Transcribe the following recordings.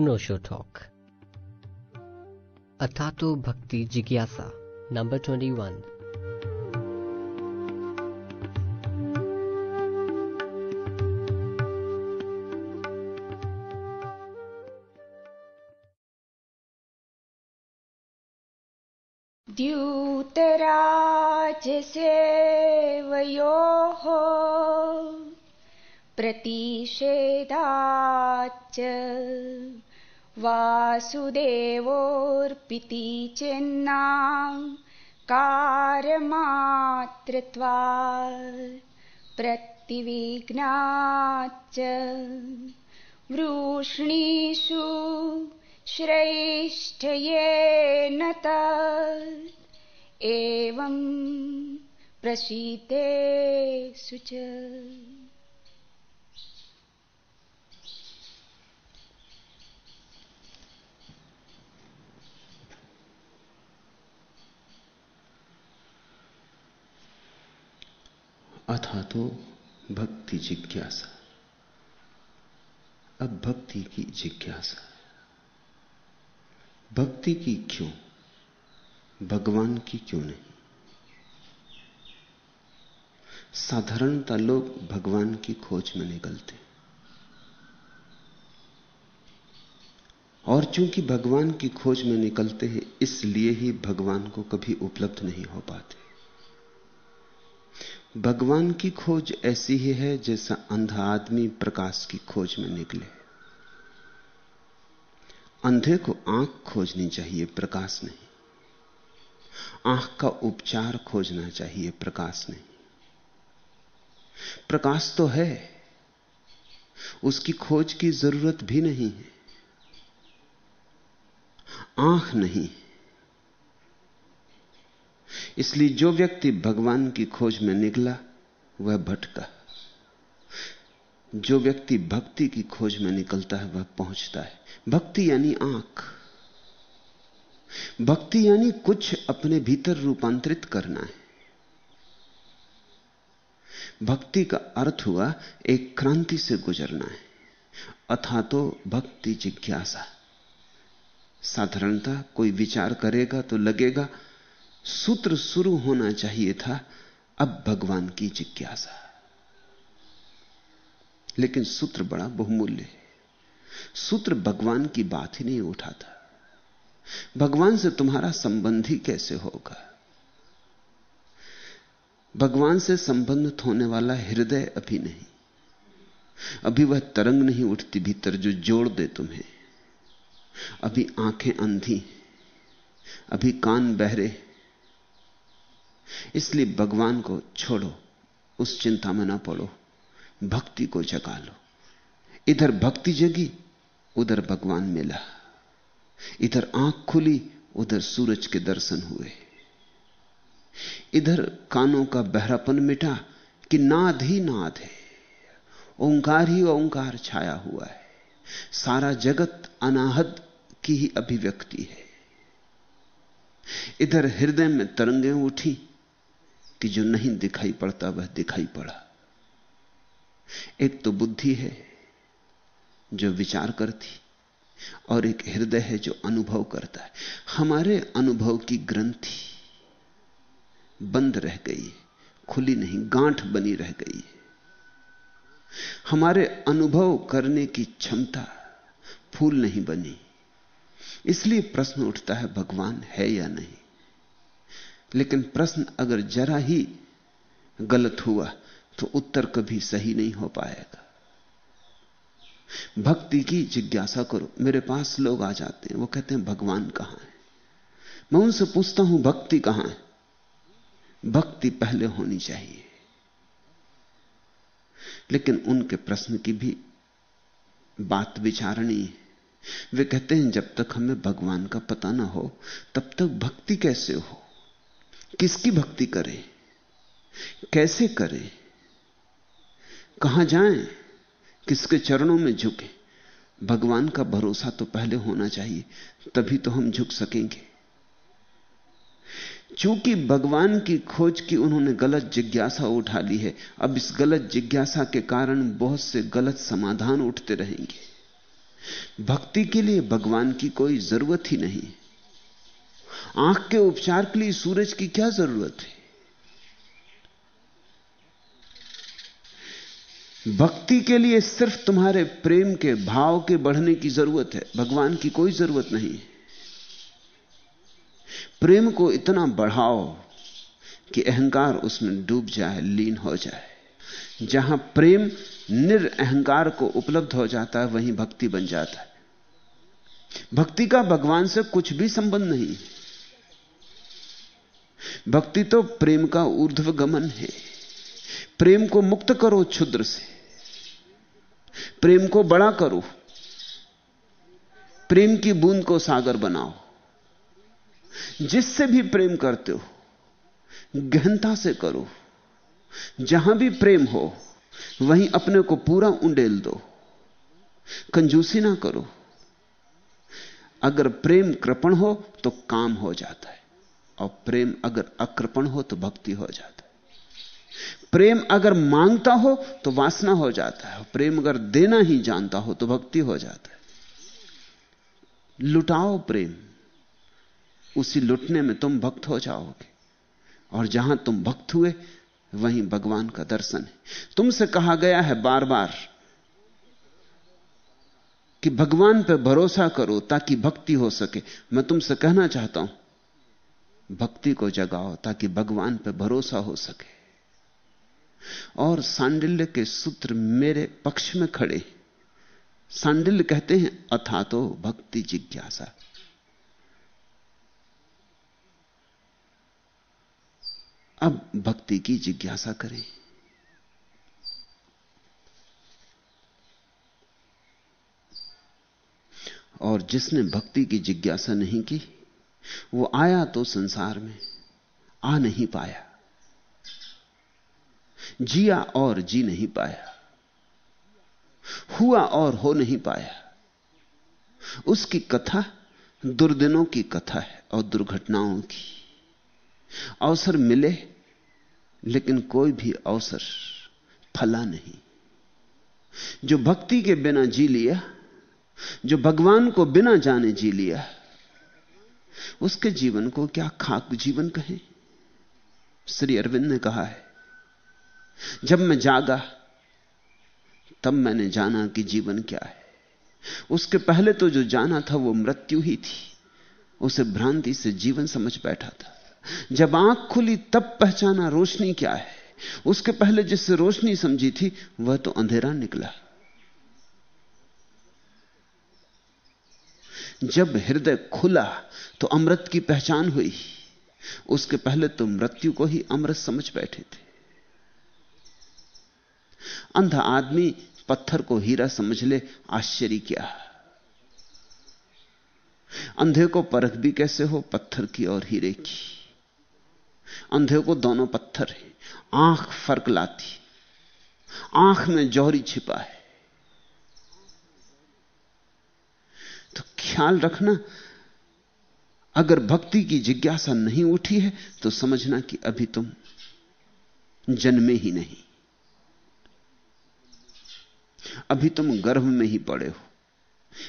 नोशो talk. अथातो भक्ति जिज्ञासा number twenty one दूतराज से वो प्रतिषेधाच वासुदेवोऽर्पिति चेन्ना कारमात्रत्वा प्रतिविघ्नाच्च वृष्णीषु श्रेष्ठयेन तत् एवं प्रसीतेषु च अथा तो भक्ति जिज्ञासा। अब भक्ति की जिज्ञासा। भक्ति की क्यों? भगवान की क्यों नहीं? साधारणता लोग भगवान की खोज में निकलते और चूँकि भगवान की खोज में निकलते हैं, इसलिए ही भगवान को कभी उपलब्ध नहीं हो पाते। भगवान की खोज ऐसी ही है जैसा अंधा आदमी प्रकाश की खोज में निकले। अंधे को आँख खोजनी चाहिए, प्रकाश नहीं। आँख का उपचार खोजना चाहिए, प्रकाश नहीं। प्रकाश तो है, उसकी खोज की ज़रूरत भी नहीं है। आँख नहीं इसलिए जो व्यक्ति भगवान की खोज में निकला, वह भटका। जो व्यक्ति भक्ति की खोज में निकलता है, वह पहुँचता है। भक्ति यानी आँख। भक्ति यानी कुछ अपने भीतर रूपांतरित करना है। भक्ति का अर्थ हुआ, एक क्रांति से गुजरना है। अथा तो भक्ति जिज्ञासा। साधारणता कोई विचार करेगा तो लगेगा सूत्र शुरू होना चाहिए था, अब भगवान की जिज्ञासा। लेकिन सूत्र बड़ा बहुमूल्य है। सूत्र भगवान की बात ही नहीं उठाता। भगवान से तुम्हारा संबंध ही कैसे होगा? भगवान से संबंधित होने वाला हृदय अभी नहीं। अभी वह तरंग नहीं उठती, भीतर जो जोड़ दे तुम्हें। अभी आँखें अंधी अभी कान बहरे इसलिए भगवान को छोड़ो, उस चिंता में ना पड़ो, भक्ति को जगा लो। इधर भक्ति जगी, उधर भगवान मिला। इधर आँख खुली, उधर सूरज के दर्शन हुए। इधर कानों का बहरापन मिटा, कि नाद ही नाद है। ओंकार ही ओंकार छाया हुआ है। सारा जगत अनाहद की ही अभिव्यक्ति है। इधर हृदय में तरंगें उठी कि जो नहीं दिखाई पड़ता, वह दिखाई पड़ा। एक तो बुद्धि है जो विचार करती, और एक हृदय है जो अनुभव करता है। हमारे अनुभव की ग्रंथि बंद रह गई खुली नहीं, गांठ बनी रह गई हमारे अनुभव करने की क्षमता फूल नहीं बनी। इसलिए प्रश्न उठता है, भगवान है या नहीं? लेकिन प्रश्न अगर जरा ही गलत हुआ तो उत्तर कभी सही नहीं हो पाएगा। भक्ति की जिज्ञासा करो, मेरे पास लोग आ जाते हैं, वो कहते हैं, भगवान कहाँ है? मैं उनसे पूछता हूँ, भक्ति कहाँ है? भक्ति पहले होनी चाहिए। लेकिन उनके प्रश्न की भी बात विचारणी है। वे कहते हैं, जब तक हमें भगवान का पता ना हो, तब तक भक्ति कैसे हो? किसकी भक्ति करें? कैसे करें? कहाँ जाएँ? किसके चरणों में झुके? भगवान का भरोसा तो पहले होना चाहिए, तभी तो हम झुक सकेंगे। चूँकि भगवान की खोज की उन्होंने गलत जिज्ञासा उठा ली है, अब इस गलत जिज्ञासा के कारण बहुत से गलत समाधान उठते रहेंगे। भक्ति के लिए भगवान की कोई ज़रूरत ही नहीं। आँख के उपचार के लिए सूरज की क्या ज़रूरत है? भक्ति के लिए सिर्फ़ तुम्हारे प्रेम के भाव के बढ़ने की ज़रूरत है। भगवान की कोई ज़रूरत नहीं प्रेम को इतना बढ़ाओ कि अहंकार उसमें डूब जाए, लीन हो जाए। जहाँ प्रेम निरअहकार को उपलब्ध हो जाता है, वहीं भक्ति बन जाता है। भक्ति का भगवान से कुछ भी संबंध नहीं भक्ति तो प्रेम का ऊर्ध्व गमन है। प्रेम को मुक्त करो क्षुद्र से। प्रेम को बड़ा करो। प्रेम की बूंद को सागर बनाओ। जिससे भी प्रेम करते हो, गहनता से करो। जहाँ भी प्रेम हो, वहीं अपने को पूरा उंडेल दो। कंजूसी ना करो। अगर प्रेम कृपण हो तो काम हो जाता है। और प्रेम अगर अकृपण हो तो भक्ति हो जाता है। प्रेम अगर माँगता हो तो वासना हो जाता है। प्रेम अगर देना ही जानता हो तो भक्ति हो जाता है। लुटाओ प्रेम। उसी लुटने में तुम भक्त हो जाओगे। और जहाँ तुम भक्त हुए, वहीं भगवान का दर्शन है। तुमसे कहा गया है बार बार कि भगवान पर भरोसा करो ताकि भक्ति हो सके। मैं तुमसे कहना चाहता हूँ भक्ति को जगाओ ताकि भगवान पर भरोसा हो सके। और सांडिल्य के सूत्र मेरे पक्ष में खड़े सांडिल्य कहते हैं, अथा तो भक्ति जिज्ञासा। अब भक्ति की जिज्ञासा करें। और जिसने भक्ति की जिज्ञासा नहीं की वो आया तो संसार में, आ नहीं पाया। जिया और जी नहीं पाया। हुआ और हो नहीं पाया। उसकी कथा दुर्दिनों की कथा है और दुर्घटनाओं की। अवसर मिले, लेकिन कोई भी अवसर फला नहीं। जो भक्ति के बिना जी लिया, जो भगवान को बिना जाने जी लिया उसके जीवन को क्या खाक जीवन कहें? श्री अरविंद ने कहा है, जब मैं जागा, तब मैंने जाना कि जीवन क्या है। उसके पहले तो जो जाना था, वो मृत्यु ही थी। उसे भ्रांति से जीवन समझ बैठा था। जब आँख खुली, तब पहचाना रोशनी क्या है। उसके पहले जिससे रोशनी समझी थी, वह तो अंधेरा निकला। जब हृदय खुला तो अमृत की पहचान हुई। उसके पहले तो मृत्यु को ही अमृत समझ बैठे थे। अंधा आदमी पत्थर को हीरा समझ ले, आश्चर्य क्या। अंधे को परख भी कैसे हो पत्थर की और हीरे की? अंधे को दोनों पत्थर है, आँख फ़र्क लाती, आँख में जौहरी छिपा है। तो ख्याल रखना। अगर भक्ति की जिज्ञासा नहीं उठी है तो समझना कि अभी तुम जन्मे ही नहीं। अभी तुम गर्भ में ही पड़े हो।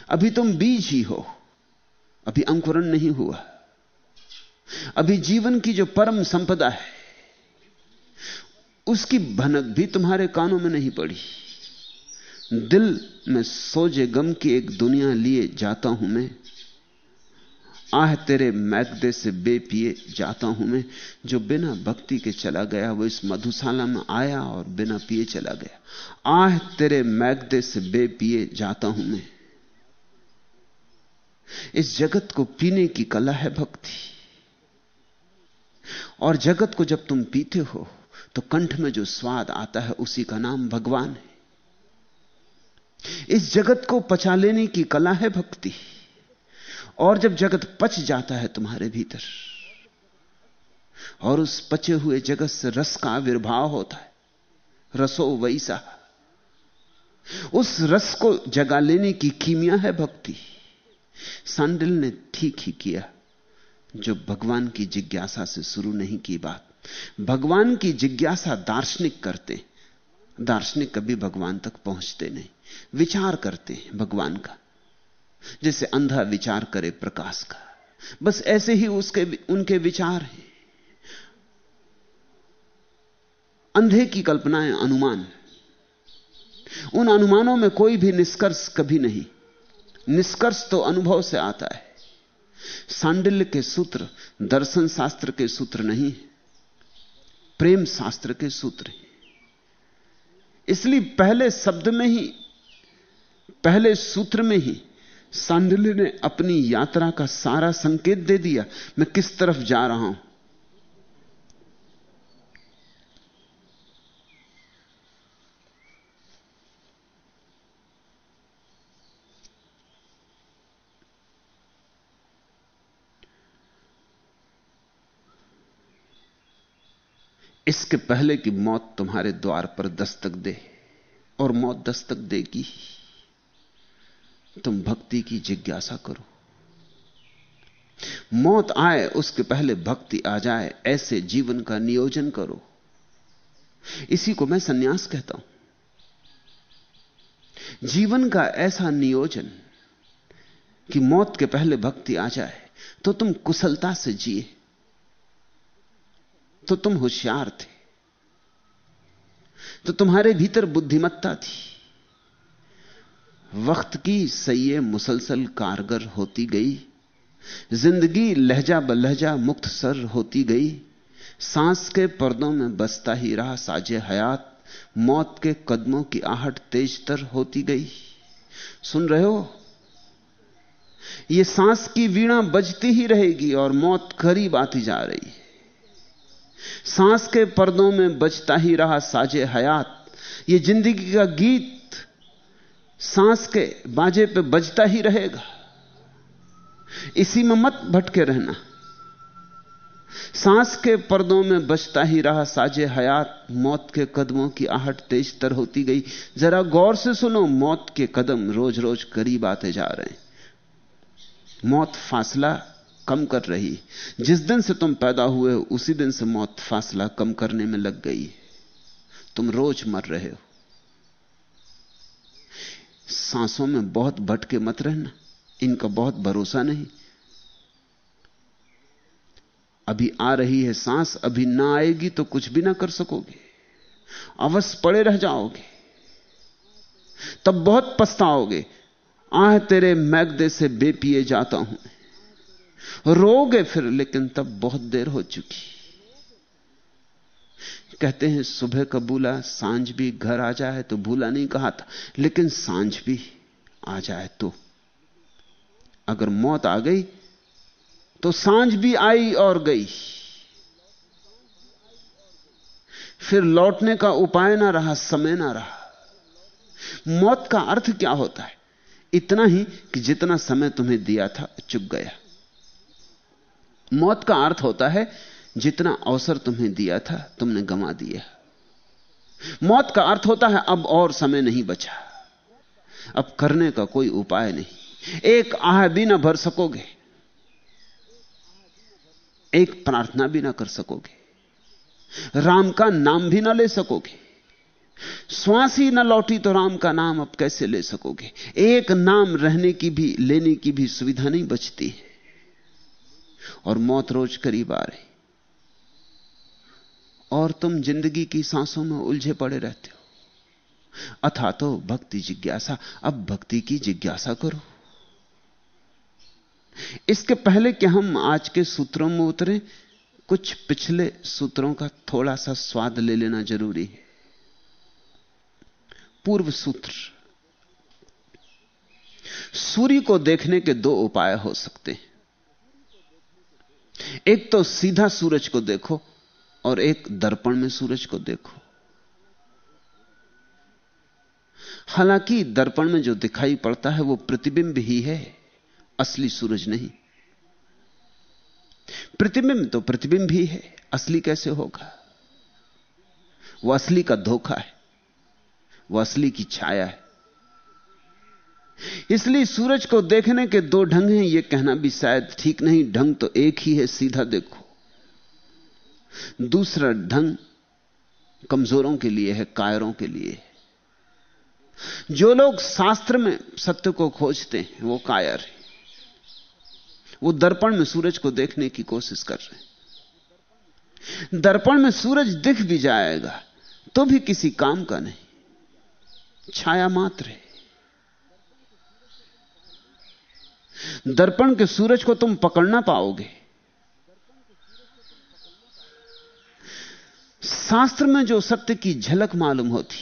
अभी तुम बीज ही हो। अभी अंकुरण नहीं हुआ। अभी जीवन की जो परम संपदा है, उसकी भनक भी तुम्हारे कानों में नहीं पड़ी। दिल में सोजे गम की एक दुनिया लिए जाता हूँ मैं। आह, तेरे मैगदे से बेपिए जाता हूँ मैं। जो बिना भक्ति के चला गया, वो इस मधुशाला में आया और बिना पिए चला गया। आह, तेरे मैगदे से बेपिए जाता हूँ मैं। इस जगत को पीने की कला है भक्ति। और जगत को जब तुम पीते हो तो कंठ में जो स्वाद आता है, उसी का नाम भगवान है। इस जगत को पचा लेने की कला है भक्ति। और जब जगत पच जाता है तुम्हारे भीतर, और उस पचे हुए जगत से रस का आविर्भाव होता है, रसो वैसा। उस रस को जगा लेने की कीमिया है भक्ति। सांडिल ने ठीक ही किया, जो भगवान की जिज्ञासा से शुरू नहीं की बात। भगवान की जिज्ञासा दार्शनिक करते, दार्शनिक कभी भगवान तक पहुँचते नहीं। विचार करते हैं भगवान का। जैसे अंधा विचार करे प्रकाश का। बस ऐसे ही उसके उनके विचार हैं। अंधे की कल्पनाएँ अनुमान उन अनुमानों में कोई भी निष्कर्ष कभी नहीं। निष्कर्ष तो अनुभव से आता है। सांडिल्य के सूत्र, दर्शन शास्त्र के सूत्र नहीं प्रेम शास्त्र के सूत्र हैं। इसलिए पहले शब्द में ही पहले सूत्र में ही सांडिल्य ने अपनी यात्रा का सारा संकेत दे दिया, मैं किस तरफ़ जा रहा हूँ? इसके पहले कि मौत तुम्हारे द्वार पर दस्तक दे, और मौत दस्तक देगी तुम भक्ति की जिज्ञासा करो। मौत आए, उसके पहले भक्ति आ जाए, ऐसे जीवन का नियोजन करो। इसी को मैं सन्यास कहता हूँ। जीवन का ऐसा नियोजन कि मौत के पहले भक्ति आ जाए तो तुम कुशलता से जिए तो तुम होशियार थे तो तुम्हारे भीतर बुद्धिमत्ता थी। वक्त की सैये मुसलसल कारगर होती गई। ज़िंदगी लहजा बलहजा मुक्त सर होती गई। सांस के पर्दों में बसता ही रहा साजे हयात। मौत के कदमों की आहट तेजतर होती गई। सुन रहे हो? यह सांस की वीणा बजती ही रहेगी और मौत करीब आती जा रही है। सांस के पर्दों में बजता ही रहा साजे हयात। ये ज़िंदगी का गीत सांस के बाजे पे बजता ही रहेगा। इसी में मत भटके रहना। सांस के पर्दों में बजता ही रहा साजे हयात। मौत के कदमों की आहट तेज तर होती गई। जरा गौर से सुनो, मौत के कदम रोज रोज करीब आते जा रहे हैं। मौत फासला कम कर रही जिस दिन से तुम पैदा हुए उसी दिन से मौत फासला कम करने में लग गई तुम रोज मर रहे हो। सांसों में बहुत भटके मत रहना। इनका बहुत भरोसा नहीं। अभी आ रही है सांस, अभी ना आएगी तो कुछ भी ना कर सकोगे। अवश्य पड़े रह जाओगे। तब बहुत पछताओगे। आह, तेरे मैगदे से बेपिए जाता हूँ। रोगे फिर, लेकिन तब बहुत देर हो चुकी। कहते हैं, सुबह का भूला, साँझ भी घर आ जाए तो भूला नहीं कहा था, लेकिन साँझ भी आ जाए तो। अगर मौत आ गई तो साँझ भी आई और गई। फिर लौटने का उपाय ना रहा, समय ना रहा। मौत का अर्थ क्या होता है? इतना ही कि जितना समय तुम्हें दिया था, चुक गया। मौत का अर्थ होता है जितना अवसर तुम्हें दिया था, तुमने गंवा दिया। मौत का अर्थ होता है, अब और समय नहीं बचा। अब करने का कोई उपाय नहीं। एक आह भी ना भर सकोगे। एक प्रार्थना भी ना कर सकोगे। राम का नाम भी ना ले सकोगे। श्वास ही ना लौटी तो राम का नाम अब कैसे ले सकोगे? एक नाम रहने की भी, लेने की भी सुविधा नहीं बचती है। और मौत रोज करीब आ रही। और तुम ज़िंदगी की सांसों में उलझे पड़े रहते हो। अथा तो भक्ति जिज्ञासा, अब भक्ति की जिज्ञासा करो। इसके पहले कि हम आज के सूत्रों में उतरे, कुछ पिछले सूत्रों का थोड़ा सा स्वाद ले लेना ज़रूरी है। पूर्व सूत्र। सूर्य को देखने के दो उपाय हो सकते हैं। एक तो सीधा सूरज को देखो और एक दर्पण में सूरज को देखो। हालाँकि दर्पण में जो दिखाई पड़ता है, वो प्रतिबिंब ही है, असली सूरज नहीं। प्रतिबिंब तो प्रतिबिंब ही है, असली कैसे होगा? वह असली का धोखा है वह असली की छाया है। इसलिए सूरज को देखने के दो ढंग हैं यह कहना भी शायद ठीक नहीं, ढंग तो एक ही है, सीधा देखो। दूसरा ढंग कमजोरों के लिए है, कायरों के लिए जो लोग शास्त्र में सत्य को खोजते हैं, वो कायर है। वो दर्पण में सूरज को देखने की कोशिश कर रहे हैं। दर्पण में सूरज दिख भी जाएगा तो भी किसी काम का नहीं। छाया मात्र है। दर्पण के सूरज को तुम पकड़ ना पाओगे। शास्त्र में जो सत्य की झलक मालूम होती,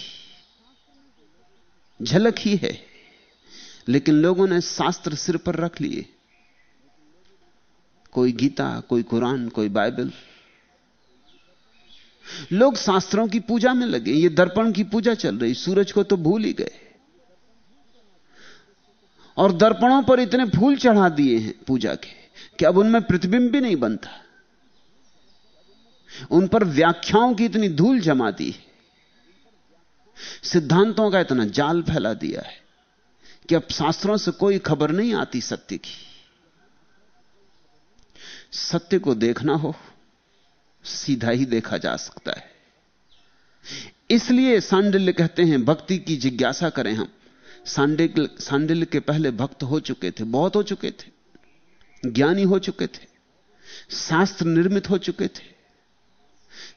झलक ही है, लेकिन लोगों ने शास्त्र सिर पर रख लिए। कोई गीता, कोई कुरान, कोई बाइबल। लोग शास्त्रों की पूजा में लगे, ये दर्पण की पूजा चल रही, सूरज को तो भूल ही गए। और दर्पणों पर इतने फूल चढ़ा दिए हैं पूजा के, कि अब उनमें प्रतिबिंब भी नहीं बनता। उन पर व्याख्याओं की इतनी धूल जमा दी है। सिद्धांतों का इतना जाल फैला दिया है कि अब शास्त्रों से कोई खबर नहीं आती सत्य की। सत्य को देखना हो, सीधा ही देखा जा सकता है। इसलिए सांडिल्य कहते हैं, भक्ति की जिज्ञासा करें हम। सांडिल्य सांडिल्य के पहले भक्त हो चुके थे, बहुत हो चुके थे। ज्ञानी हो चुके थे। शास्त्र निर्मित हो चुके थे।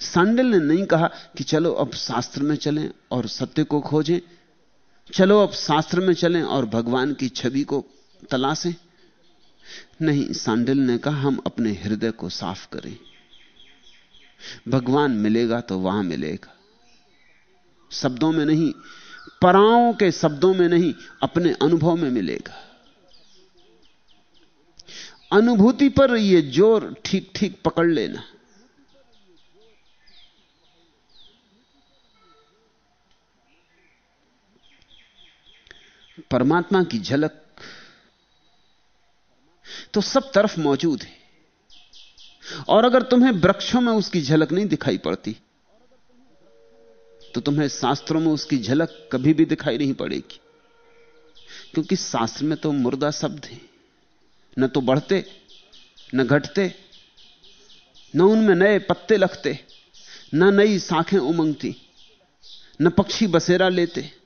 सांडिल ने नहीं कहा कि चलो अब शास्त्र में चलें और सत्य को खोजें। चलो अब शास्त्र में चलें और भगवान की छवि को तलाशें। नहीं, सांडिल ने कहा, हम अपने हृदय को साफ़ करें। भगवान मिलेगा तो वहाँ मिलेगा। शब्दों में नहीं, पराओं के शब्दों में नहीं, अपने अनुभव में मिलेगा। अनुभूति पर यह ज़ोर ठीक ठीक पकड़ लेना। परमात्मा की झलक तो सब तरफ़ मौजूद है। और अगर तुम्हें वृक्षों में उसकी झलक नहीं दिखाई पड़ती तो तुम्हें शास्त्रों में उसकी झलक कभी भी दिखाई नहीं पड़ेगी। क्योंकि शास्त्र में तो मुर्दा शब्द है। न तो बढ़ते, न घटते, न उनमें नए पत्ते लगते, न नई शाखें उमंगती, न पक्षी बसेरा लेते।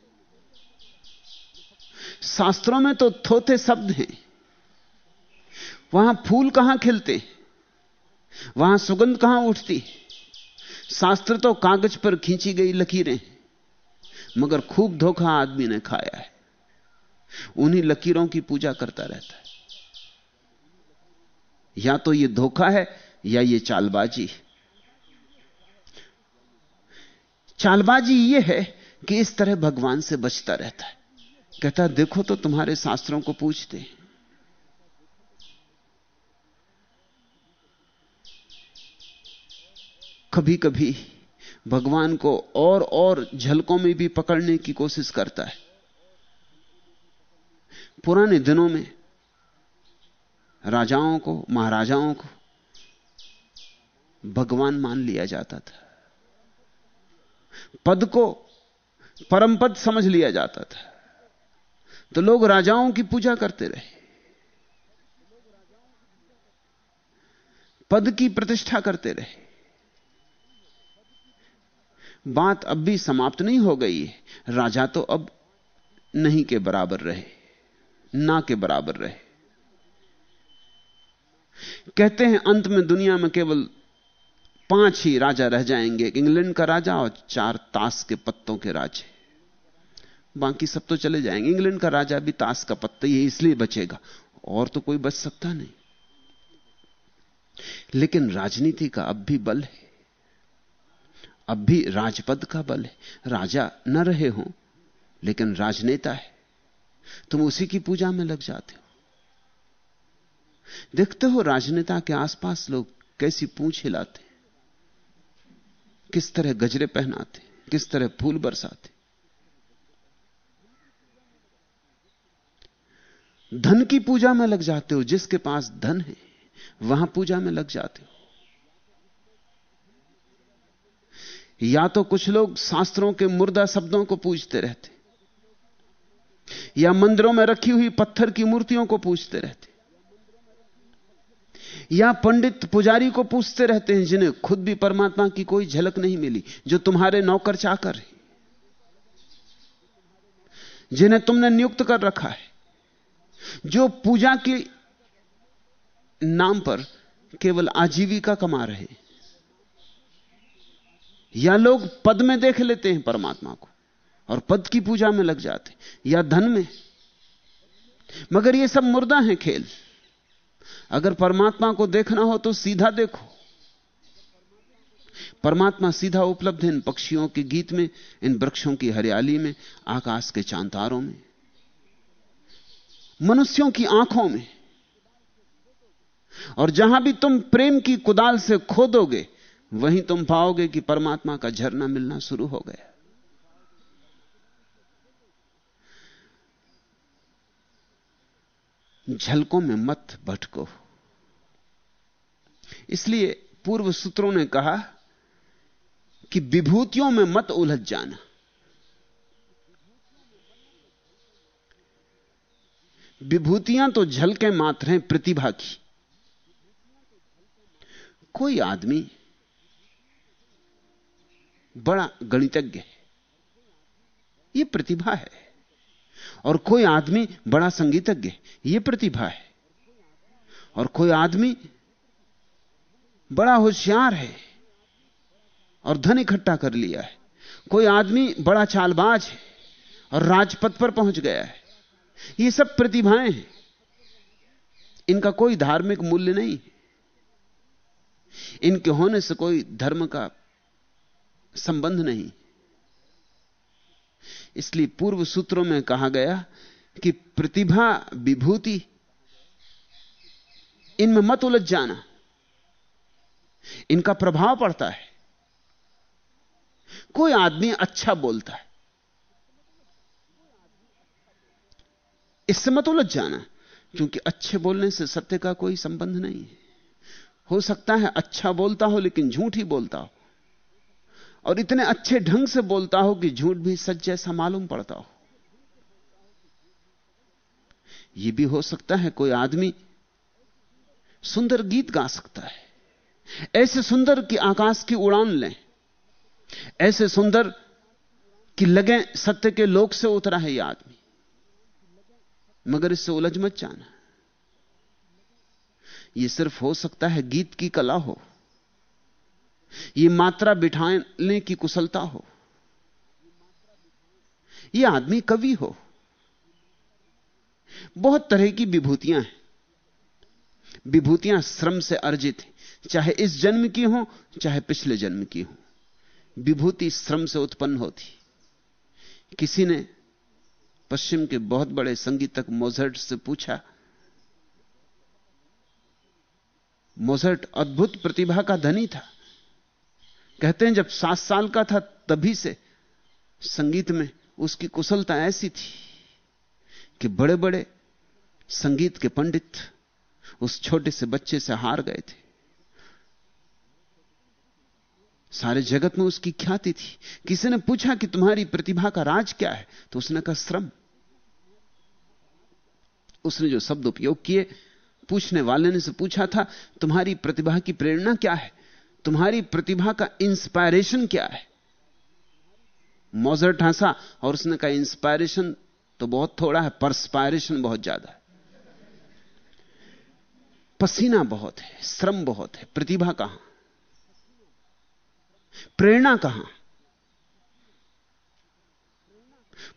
शास्त्रों में तो थोथे शब्द हैं। वहाँ फूल कहाँ खिलते वहाँ सुगंध कहाँ उठती शास्त्र तो कागज़ पर खींची गई लकीरें मगर खूब धोखा आदमी ने खाया है। उन्हीं लकीरों की पूजा करता रहता है। या तो यह धोखा है, या यह चालबाजी चालबाजी यह है कि इस तरह भगवान से बचता रहता है। कहता, देखो तो तुम्हारे शास्त्रों को पूछते कभी कभी भगवान को और और झलकों में भी पकड़ने की कोशिश करता है। पुराने दिनों में राजाओं को, महाराजाओं को भगवान मान लिया जाता था। पद को परम पद समझ लिया जाता था। तो लोग राजाओं की पूजा करते रहे। पद की प्रतिष्ठा करते रहे। बात अब भी समाप्त नहीं हो गई है। राजा तो अब नहीं के बराबर रहे, ना के बराबर रहे। कहते हैं, अंत में दुनिया में केवल पाँच ही राजा रह जाएँगे, इंग्लैंड का राजा और चार ताश के पत्तों के राजे। बाकी सब तो चले जाएँगे। इंग्लैंड का राजा भी ताश का पत्ता ही इसलिए बचेगा। और तो कोई बच सकता नहीं। लेकिन राजनीति का अब भी बल है। अब भी राजपद का बल है। राजा न रहे हो, लेकिन राजनेता है। तुम उसी की पूजा में लग जाते हो। देखते हो राजनेता के आसपास लोग कैसी पूछ हिलाते किस तरह गजरे पहनाते किस तरह फूल बरसाते धन की पूजा में लग जाते हो, जिसके पास धन है, वहाँ पूजा में लग जाते हो। या तो कुछ लोग शास्त्रों के मुर्दा शब्दों को पूजते रहते, या मंदिरों में रखी हुई पत्थर की मूर्तियों को पूजते रहते, या पंडित पुजारी को पूछते रहते हैं, जिन्हें खुद भी परमात्मा की कोई झलक नहीं मिली, जो तुम्हारे नौकर चाकर है, जिन्हें तुमने नियुक्त कर रखा है। जो पूजा के नाम पर केवल आजीविका कमा रहे या लोग पद में देख लेते हैं परमात्मा को और पद की पूजा में लग जाते या धन में। मगर ये सब मुर्दा हैं खेल। अगर परमात्मा को देखना हो तो सीधा देखो। परमात्मा सीधा उपलब्ध है इन पक्षियों के गीत में, इन वृक्षों की हरियाली में, आकाश के चांतारों में। मनुष्यों की आँखों में। और जहाँ भी तुम प्रेम की कुदाल से खोदोगे, वहीं तुम पाओगे कि परमात्मा का झरना मिलना शुरू हो गया। झलकों में मत भटको। इसलिए पूर्व सूत्रों ने कहा कि विभूतियों में मत उलझ जाना। विभूतियाँ तो झलके मात्र हैं, प्रतिभा की। कोई आदमी बड़ा गणितज्ञ है यह प्रतिभा है। और कोई आदमी बड़ा संगीतज्ञ है यह प्रतिभा है। और कोई आदमी बड़ा होशियार है और धन इकट्ठा कर लिया है। कोई आदमी बड़ा चालबाज है और राजपथ पर पहुँच गया है। ये सब प्रतिभाएँ हैं। इनका कोई धार्मिक मूल्य नहीं। इनके होने से कोई धर्म का संबंध नहीं। इसलिए पूर्व सूत्रों में कहा गया कि प्रतिभा विभूति, इनमें मत उलझ जाना। इनका प्रभाव पड़ता है। कोई आदमी अच्छा बोलता है। इससे मत उलझ जाना, क्योंकि अच्छे बोलने से सत्य का कोई संबंध नहीं है। हो सकता है अच्छा बोलता हो, लेकिन झूठ ही बोलता हो। और इतने अच्छे ढंग से बोलता हो कि झूठ भी सच जैसा मालूम पड़ता हो। यह भी हो सकता है कोई आदमी सुंदर गीत गा सकता है, ऐसे सुंदर कि आकाश की उड़ान लें, ऐसे सुंदर कि लगे सत्य के लोक से उतरा है यह आदमी। मगर इससे उलझ मत जाना। यह सिर्फ़ हो सकता है गीत की कला हो। यह मात्रा बिठाने की कुशलता हो। यह आदमी कवि हो। बहुत तरह की विभूतियाँ हैं। विभूतियाँ श्रम से अर्जित हैं। चाहे इस जन्म की हो, चाहे पिछले जन्म की हो। विभूति श्रम से उत्पन्न होती। किसी ने पश्चिम के बहुत बड़े संगीतक मोजर्ट से पूछा, मोजर्ट अद्भुत प्रतिभा का धनी था। कहते हैं जब सात साल का था तभी से संगीत में उसकी कुशलता ऐसी थी कि बड़े बड़े संगीत के पंडित उस छोटे से बच्चे से हार गए थे। सारे जगत में उसकी ख्याति थी। किसी ने पूछा कि तुम्हारी प्रतिभा का राज क्या है? तो उसने कहा, श्रम। उसने जो शब्द उपयोग किए, पूछने वाले ने से पूछा था, तुम्हारी प्रतिभा की प्रेरणा क्या है? तुम्हारी प्रतिभा का इंस्पायरेशन क्या है? मोजर ठांसा, और उसने कहा इंस्पायरेशन तो बहुत थोड़ा है परस्पायरेशन बहुत ज़्यादा है। पसीना बहुत है, श्रम बहुत है, प्रतिभा कहाँ? प्रेरणा कहाँ?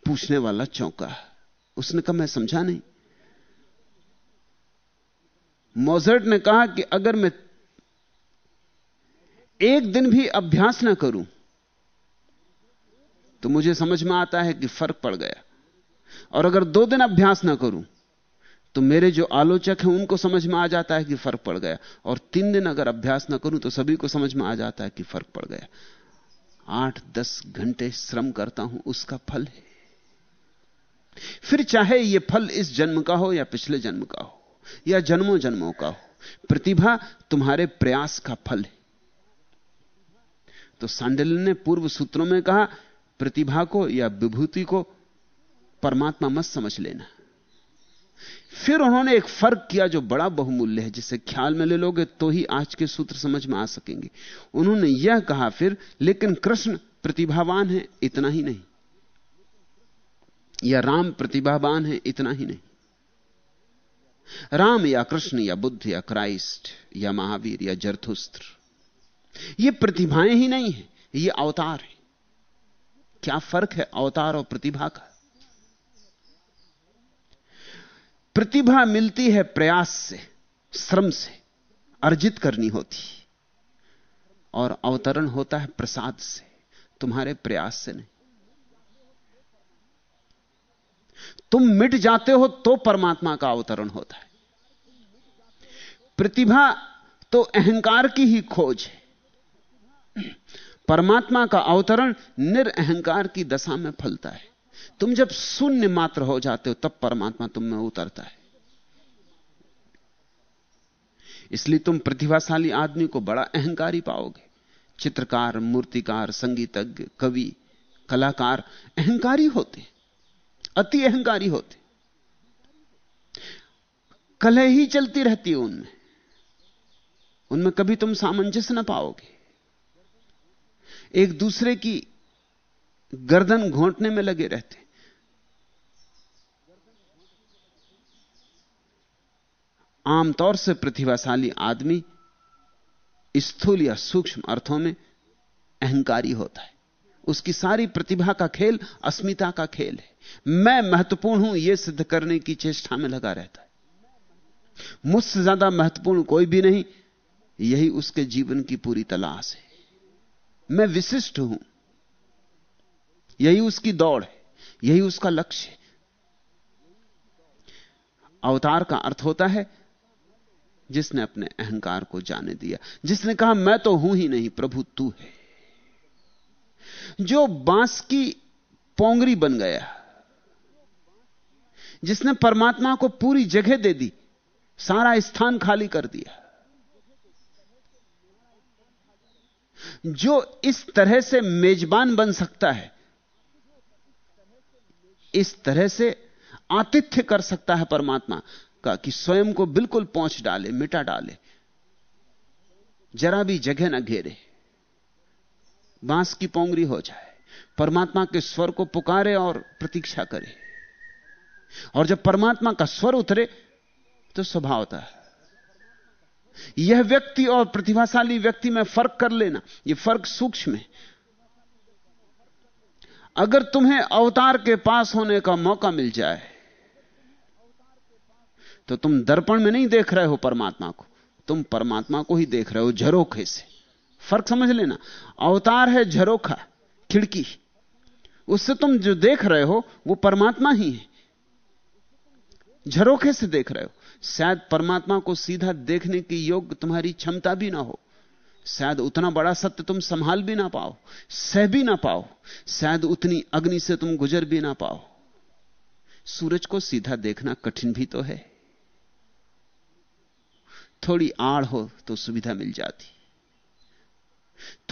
पूछने वाला चौंका। उसने कहा, मैं समझा नहीं। मोजर्ट ने कहा कि अगर मैं एक दिन भी अभ्यास ना करूँ तो मुझे समझ में आता है कि फ़र्क पड़ गया। और अगर दो दिन अभ्यास ना करूँ तो मेरे जो आलोचक हैं, उनको समझ में आ जाता है कि फ़र्क पड़ गया। और तीन दिन अगर अभ्यास ना करूँ तो सभी को समझ में आ जाता है कि फ़र्क पड़ गया। आठ, दस घंटे श्रम करता हूँ, उसका फल है। फिर चाहे यह फल इस जन्म का हो या पिछले जन्म का हो, या जन्मों जन्मों का हो, प्रतिभा तुम्हारे प्रयास का फल है। तो सांडल ने पूर्व सूत्रों में कहा, प्रतिभा को या विभूति को परमात्मा मत समझ लेना। फिर उन्होंने एक फ़र्क किया जो बड़ा बहुमूल्य है, जिसे ख्याल में ले लोगे तो ही आज के सूत्र समझ में आ सकेंगे। उन्होंने यह कहा फिर, लेकिन कृष्ण प्रतिभावान है, इतना ही नहीं। या राम प्रतिभावान है, इतना ही नहीं। राम या कृष्ण या बुद्ध या क्राइस्ट या महावीर या जरथुस्त्र, ये प्रतिभाएँ ही नहीं है, ये अवतार है। क्या फ़र्क है अवतार और प्रतिभा का? प्रतिभा मिलती है प्रयास से, श्रम से, अर्जित करनी होती। और अवतरण होता है प्रसाद से, तुम्हारे प्रयास से नहीं। तुम मिट जाते हो तो परमात्मा का अवतरण होता है। प्रतिभा तो अहंकार की ही खोज है। परमात्मा का अवतरण निरअहकार की दशा में फलता है। तुम जब शून्य मात्र हो जाते हो, तब परमात्मा तुम में उतरता है। इसलिए तुम प्रतिभाशाली आदमी को बड़ा अहंकारी पाओगे। चित्रकार, मूर्तिकार, संगीतज्ञ, कवि, कलाकार अहंकारी होते अति अहंकारी होते कलह ही चलती रहती है उनमें। उनमें कभी तुम सामंजस्य ना पाओगे। एक दूसरे की गर्दन घोंटने में लगे रहते आमतौर से प्रतिभाशाली आदमी स्थूल या सूक्ष्म अर्थों में अहंकारी होता है। उसकी सारी प्रतिभा का खेल अस्मिता का खेल है। मैं महत्वपूर्ण हूँ यह सिद्ध करने की चेष्टा में लगा रहता है। मुझसे ज़्यादा महत्वपूर्ण कोई भी नहीं, यही उसके जीवन की पूरी तलाश है। मैं विशिष्ट हूँ, यही उसकी दौड़ है, यही उसका लक्ष्य है। अवतार का अर्थ होता है जिसने अपने अहंकार को जाने दिया। जिसने कहा, मैं तो हूँ ही नहीं, प्रभु, तू है। जो बाँस की पोंगरी बन गया, जिसने परमात्मा को पूरी जगह दे दी, सारा स्थान खाली कर दिया, जो इस तरह से मेजबान बन सकता है, इस तरह से आतिथ्य कर सकता है परमात्मा। का, कि स्वयं को बिल्कुल पहुँच डाले, मिटा डाले। जरा भी जगह ना घेरे। बाँस की पोंगरी हो जाए। परमात्मा के स्वर को पुकारे और प्रतीक्षा करे। और जब परमात्मा का स्वर उतरे तो स्वभावता यह व्यक्ति और प्रतिभाशाली व्यक्ति में फ़र्क कर लेना यह फ़र्क सूक्ष्म है। अगर तुम्हें अवतार के पास होने का मौका मिल जाए तो तुम दर्पण में नहीं देख रहे हो परमात्मा को। तुम परमात्मा को ही देख रहे हो झरोखे से। फ़र्क समझ लेना। अवतार है झरोखा, खिड़की। उससे तुम जो देख रहे हो, वो परमात्मा ही है। झरोखे से देख रहे हो। शायद परमात्मा को सीधा देखने की योग्य तुम्हारी क्षमता भी ना हो। शायद उतना बड़ा सत्य तुम संभाल भी ना पाओ, सह भी ना पाओ। शायद उतनी अग्नि से तुम गुजर भी ना पाओ। सूरज को सीधा देखना कठिन भी तो है। थोड़ी आड़ हो तो सुविधा मिल जाती।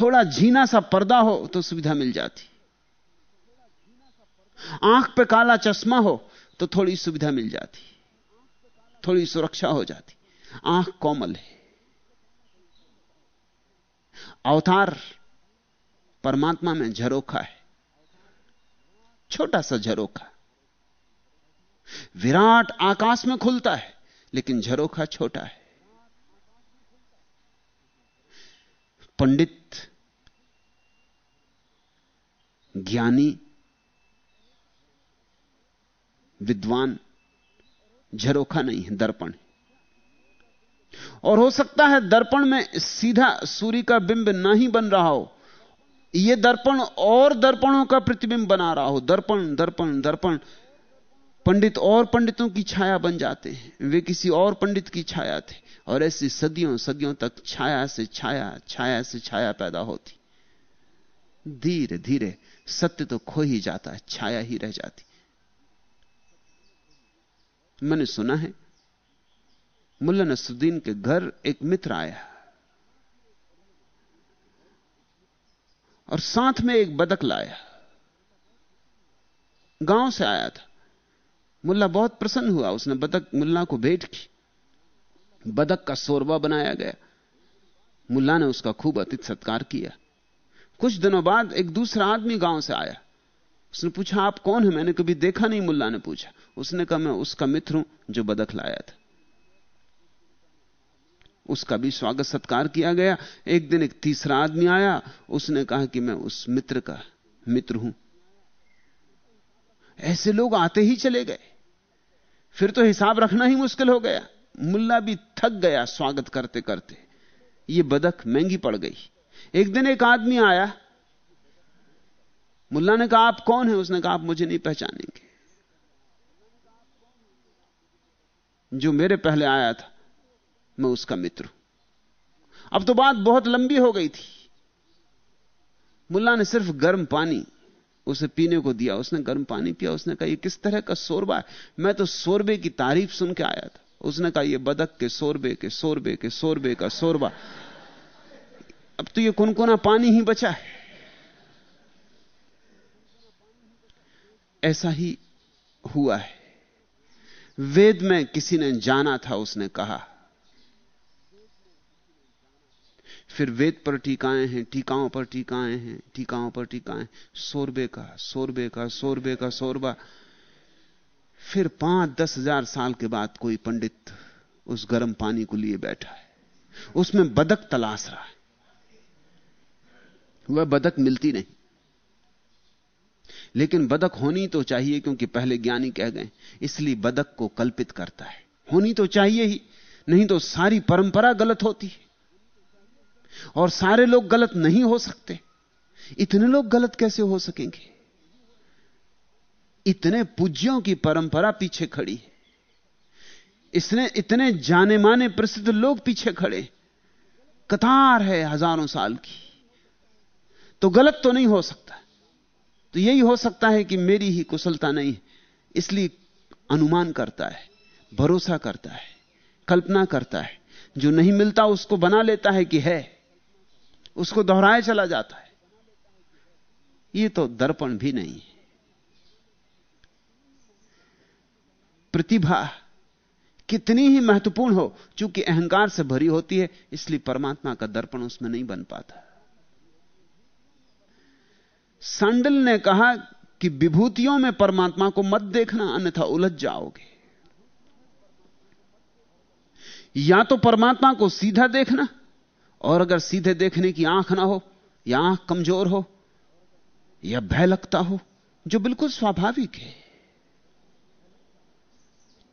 थोड़ा झीना सा पर्दा हो तो सुविधा मिल जाती। आँख पे काला चश्मा हो तो थोड़ी सुविधा मिल जाती। थोड़ी सुरक्षा हो जाती। आँख कोमल है। अवतार परमात्मा में झरोखा है। छोटा सा झरोखा। विराट आकाश में खुलता है, लेकिन झरोखा छोटा है। पंडित, ज्ञानी, विद्वान, झरोखा नहीं है, दर्पण और हो सकता है दर्पण में सीधा सूर्य का बिंब ना ही बन रहा हो। यह दर्पण और दर्पणों का प्रतिबिंब बना रहा हो। दर्पण दर्पण दर्पण। पंडित और पंडितों की छाया बन जाते हैं। वे किसी और पंडित की छाया थे। और ऐसी सदियों सदियों तक छाया से छाया छाया से छाया पैदा होती। धीरे धीरे सत्य तो खो ही जाता है, छाया ही रह जाती। मैंने सुना है, मुल्ला नसुद्दीन के घर एक मित्र आया। और साथ में एक बदक लाया। गाँव से आया था। मुल्ला बहुत प्रसन्न हुआ, उसने बदक मुल्ला को भेंट की। बदक का सोरबा बनाया गया। मुल्ला ने उसका खूब अतिथि सत्कार किया। कुछ दिनों बाद एक दूसरा आदमी गाँव से आया। उसने पूछा, आप कौन है? मैंने कभी देखा नहीं, मुल्ला ने पूछा। उसने कहा, मैं उसका मित्र हूँ जो बदख लाया था। उसका भी स्वागत सत्कार किया गया। एक दिन एक तीसरा आदमी आया। उसने कहा कि मैं उस मित्र का मित्र हूँ। ऐसे लोग आते ही चले गए। फिर तो हिसाब रखना ही मुश्किल हो गया। मुल्ला भी थक गया स्वागत करते करते। ये बदक महँगी पड़ गई। एक दिन एक आदमी आया। मुल्ला ने कहा, आप कौन है? उसने कहा, आप मुझे नहीं पहचानेंगे। जो मेरे पहले आया था, मैं उसका मित्र हूँ। अब तो बात बहुत लंबी हो गई थी। मुल्ला ने सिर्फ़ गर्म पानी उसे पीने को दिया। उसने गर्म पानी पिया। उसने कहा, ये किस तरह का शोरबा है? मैं तो सोरबे की तारीफ़ सुन के आया था। उसने कहा, ये बदक के सोरबे के सोरबे के सोरबे का सोरबा। अब तो ये कुनकुना पानी ही बचा है। ऐसा ही हुआ है। वेद में किसी ने जाना था, उसने कहा। फिर वेद पर टीकाएँ हैं, टीकाओं पर टीकाएँ हैं, टीकाओं पर टीकाएँ। सोरबे का सोरबे का सोरबे का सोरबा। फिर पाँच दस हज़ार साल के बाद कोई पंडित उस गर्म पानी को लिए बैठा है। उसमें बदक तलाश रहा है। वह बदक मिलती नहीं। लेकिन बदक होनी तो चाहिए क्योंकि पहले ज्ञानी कह गए, इसलिए बदक को कल्पित करता है। होनी तो चाहिए ही, नहीं तो सारी परंपरा गलत होती है। और सारे लोग गलत नहीं हो सकते। इतने लोग गलत कैसे हो सकेंगे? इतने पूज्यों की परंपरा पीछे खड़ी है। इसने इतने जाने माने प्रसिद्ध लोग पीछे खड़े। कतार है हज़ारों साल की। तो गलत तो नहीं हो सकता। तो यही हो सकता है कि मेरी ही कुशलता नहीं इसलिए अनुमान करता है, भरोसा करता है, कल्पना करता है। जो नहीं मिलता उसको बना लेता है कि है। उसको दोहराए चला जाता है। यह तो दर्पण भी नहीं है। प्रतिभा कितनी ही महत्वपूर्ण हो, चूँकि अहंकार से भरी होती है, इसलिए परमात्मा का दर्पण उसमें नहीं बन पाता। सांडल ने कहा कि विभूतियों में परमात्मा को मत देखना, अन्यथा उलझ जाओगे। या तो परमात्मा को सीधा देखना, और अगर सीधे देखने की आँख ना हो, या आँख कमज़ोर हो, या भय लगता हो, जो बिल्कुल स्वाभाविक है।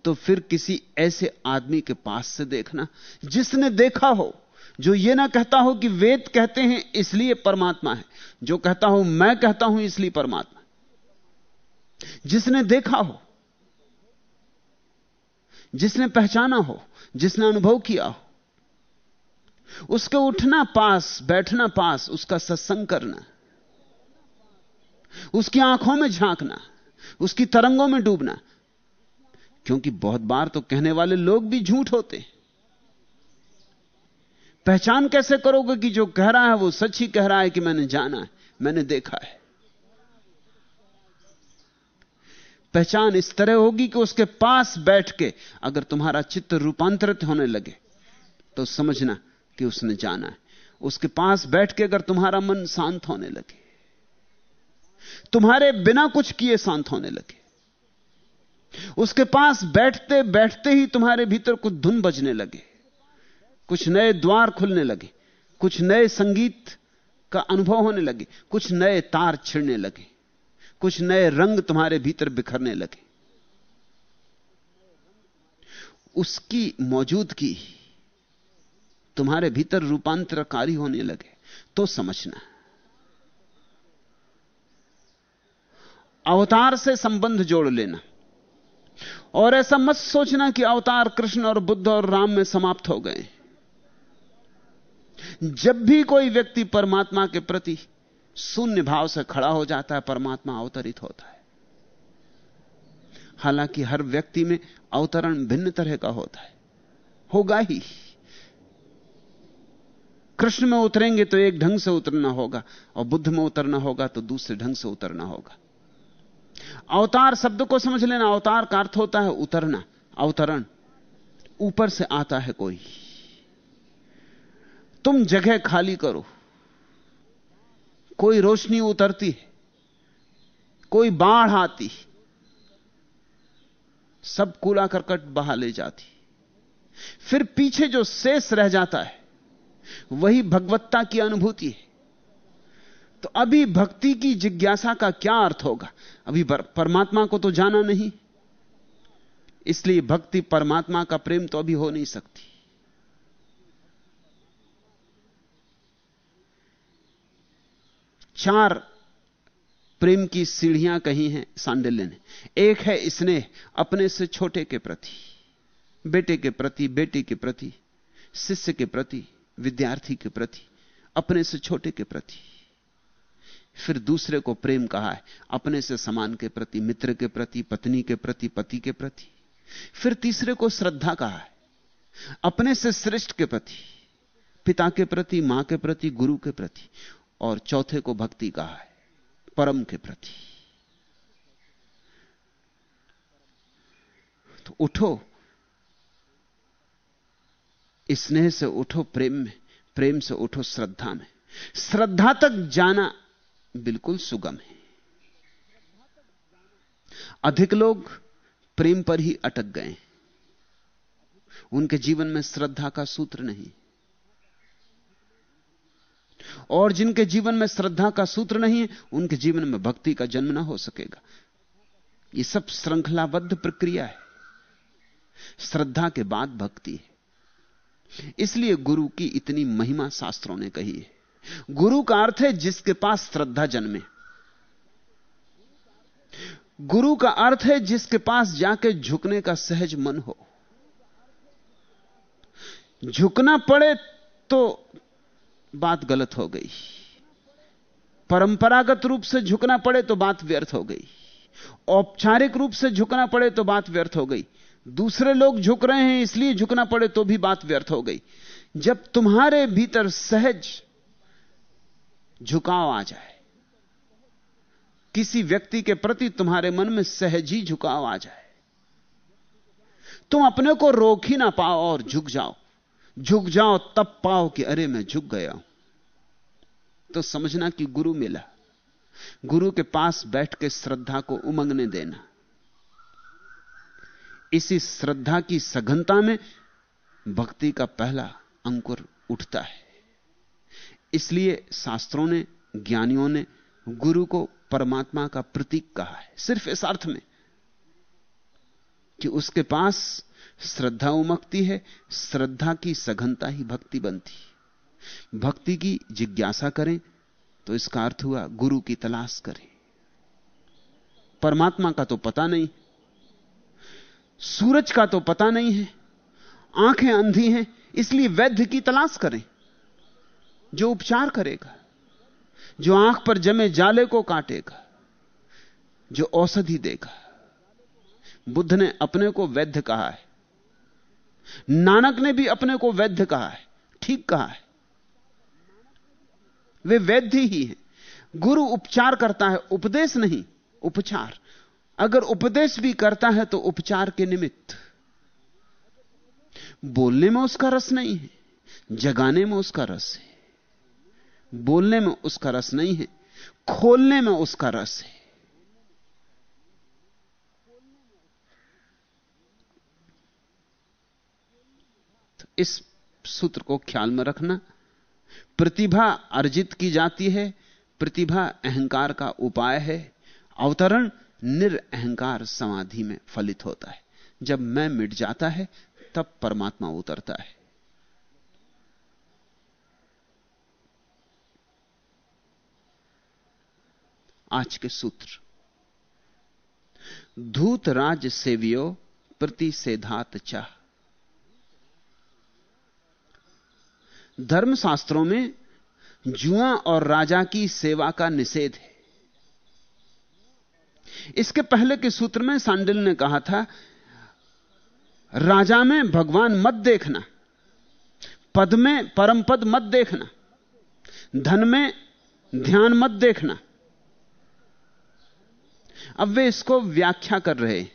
तो फिर किसी ऐसे आदमी के पास से देखना, जिसने देखा हो, जो यह ना कहता हो कि वेद कहते हैं इसलिए परमात्मा है, जो कहता हूँ मैं कहता हूँ इसलिए परमात्मा जिसने देखा हो, जिसने पहचाना हो, जिसने अनुभव किया हो, उसके उठना पास, बैठना पास, उसका सत्संग करना, उसकी आँखों में झांकना, उसकी तरंगों में डूबना क्योंकि बहुत बार तो कहने वाले लोग भी झूठ होते पहचान कैसे करोगे कि जो कह रहा है वो सच ही कह रहा है कि मैंने जाना है, मैंने देखा है? पहचान इस तरह होगी कि उसके पास बैठ के अगर तुम्हारा चित्त रूपांतरित होने लगे तो समझना कि उसने जाना है। उसके पास बैठ के अगर तुम्हारा मन शांत होने लगे, तुम्हारे बिना कुछ किए शांत होने लगे उसके पास बैठते बैठते ही तुम्हारे भीतर कुछ धुन बजने लगे, कुछ नए द्वार खुलने लगे, कुछ नए संगीत का अनुभव होने लगे, कुछ नए तार छिड़ने लगे, कुछ नए रंग तुम्हारे भीतर बिखरने लगे। उसकी मौजूदगी तुम्हारे भीतर रूपांतरकारी होने लगे तो समझना। अवतार से संबंध जोड़ लेना। और ऐसा मत सोचना कि अवतार कृष्ण और बुद्ध और राम में समाप्त हो गए। जब भी कोई व्यक्ति परमात्मा के प्रति शून्य भाव से खड़ा हो जाता है, परमात्मा अवतरित होता है। हालाँकि हर व्यक्ति में अवतरण भिन्न तरह का होता है। होगा ही। कृष्ण में उतरेंगे तो एक ढंग से उतरना होगा और बुद्ध में उतरना होगा तो दूसरे ढंग से उतरना होगा। अवतार शब्द को समझ लेना, अवतार का अर्थ होता है उतरना, अवतरण। ऊपर से आता है कोई। तुम जगह खाली करो। कोई रोशनी उतरती है, कोई बाढ़ आती सब कूड़ा करकट बहा ले जाती फिर पीछे जो शेष रह जाता है, वही भगवत्ता की अनुभूति है। तो अभी भक्ति की जिज्ञासा का क्या अर्थ होगा? अभी परमात्मा को तो जाना नहीं। इसलिए भक्ति परमात्मा का प्रेम तो अभी हो नहीं सकती। चार प्रेम की सीढ़ियाँ कही हैं सांडिल्य ने। एक है स्नेह अपने से छोटे के प्रति, बेटे के प्रति, बेटी के प्रति, शिष्य के प्रति, विद्यार्थी के प्रति, अपने से छोटे के प्रति। फिर दूसरे को प्रेम कहा है, अपने से समान के प्रति, मित्र के प्रति, पत्नी के प्रति, पति के प्रति। फिर तीसरे को श्रद्धा कहा है, अपने से श्रेष्ठ के प्रति, पिता के प्रति, माँ के प्रति, गुरु के प्रति, और चौथे को भक्ति कहा है, परम के प्रति। तो उठो स्नेह से उठो प्रेम में, प्रेम से उठो श्रद्धा में। श्रद्धा तक जाना बिल्कुल सुगम है। अधिक लोग प्रेम पर ही अटक गए उनके जीवन में श्रद्धा का सूत्र नहीं। और जिनके जीवन में श्रद्धा का सूत्र नहीं है, उनके जीवन में भक्ति का जन्म ना हो सकेगा। यह सब श्रृंखलाबद्ध प्रक्रिया है। श्रद्धा के बाद भक्ति है। इसलिए गुरु की इतनी महिमा शास्त्रों ने कही है। गुरु का अर्थ है जिसके पास श्रद्धा जन्मे। गुरु का अर्थ है जिसके पास जाके झुकने का सहज मन हो। झुकना पड़े तो बात गलत हो गई। परंपरागत रूप से झुकना पड़े तो बात व्यर्थ हो गई। औपचारिक रूप से झुकना पड़े तो बात व्यर्थ हो गई। दूसरे लोग झुक रहे हैं इसलिए झुकना पड़े तो भी बात व्यर्थ हो गई। जब तुम्हारे भीतर सहज झुकाव आ जाए। किसी व्यक्ति के प्रति तुम्हारे मन में सहज ही झुकाव आ जाए। तुम अपने को रोक ही ना पाओ और झुक जाओ। झुक जाओ, तब पाओ कि अरे मैं झुक गया हूँ। तो समझना कि गुरु मिला। गुरु के पास बैठ के श्रद्धा को उमंगने देना। इसी श्रद्धा की सघनता में भक्ति का पहला अंकुर उठता है। इसलिए शास्त्रों ने, ज्ञानियों ने गुरु को परमात्मा का प्रतीक कहा है। सिर्फ़ इस अर्थ में कि उसके पास श्रद्धा उमकती है, श्रद्धा की सघनता ही भक्ति बनती भक्ति की जिज्ञासा करें तो इसका अर्थ हुआ गुरु की तलाश करें। परमात्मा का तो पता नहीं, सूरज का तो पता नहीं है, आँखें अंधी हैं, इसलिए वैद्य की तलाश करें। जो उपचार करेगा, जो आँख पर जमे जाले को काटेगा, जो औषधि देगा। बुद्ध ने अपने को वैद्य कहा है। नानक ने भी अपने को वैद्य कहा है, ठीक कहा है। वे वैद्य ही हैं। गुरु उपचार करता है, उपदेश नहीं, उपचार। अगर उपदेश भी करता है तो उपचार के निमित्त। बोलने में उसका रस नहीं है, जगाने में उसका रस है। बोलने में उसका रस नहीं है, खोलने में उसका रस है। तो इस सूत्र को ख्याल में रखना। प्रतिभा अर्जित की जाती है, प्रतिभा अहंकार का उपाय है। अवतरण निरअहकार समाधि में फलित होता है। जब मैं मिट जाता है, तब परमात्मा उतरता है। आज के सूत्र। धूत राज सेवियो प्रति सेधात चाह। धर्मशास्त्रों में जुआ और राजा की सेवा का निषेध है। इसके पहले के सूत्र में सांडिल ने कहा था, राजा में भगवान मत देखना, पद में परम पद मत देखना, धन में ध्यान मत देखना अब वे इसको व्याख्या कर रहे हैं।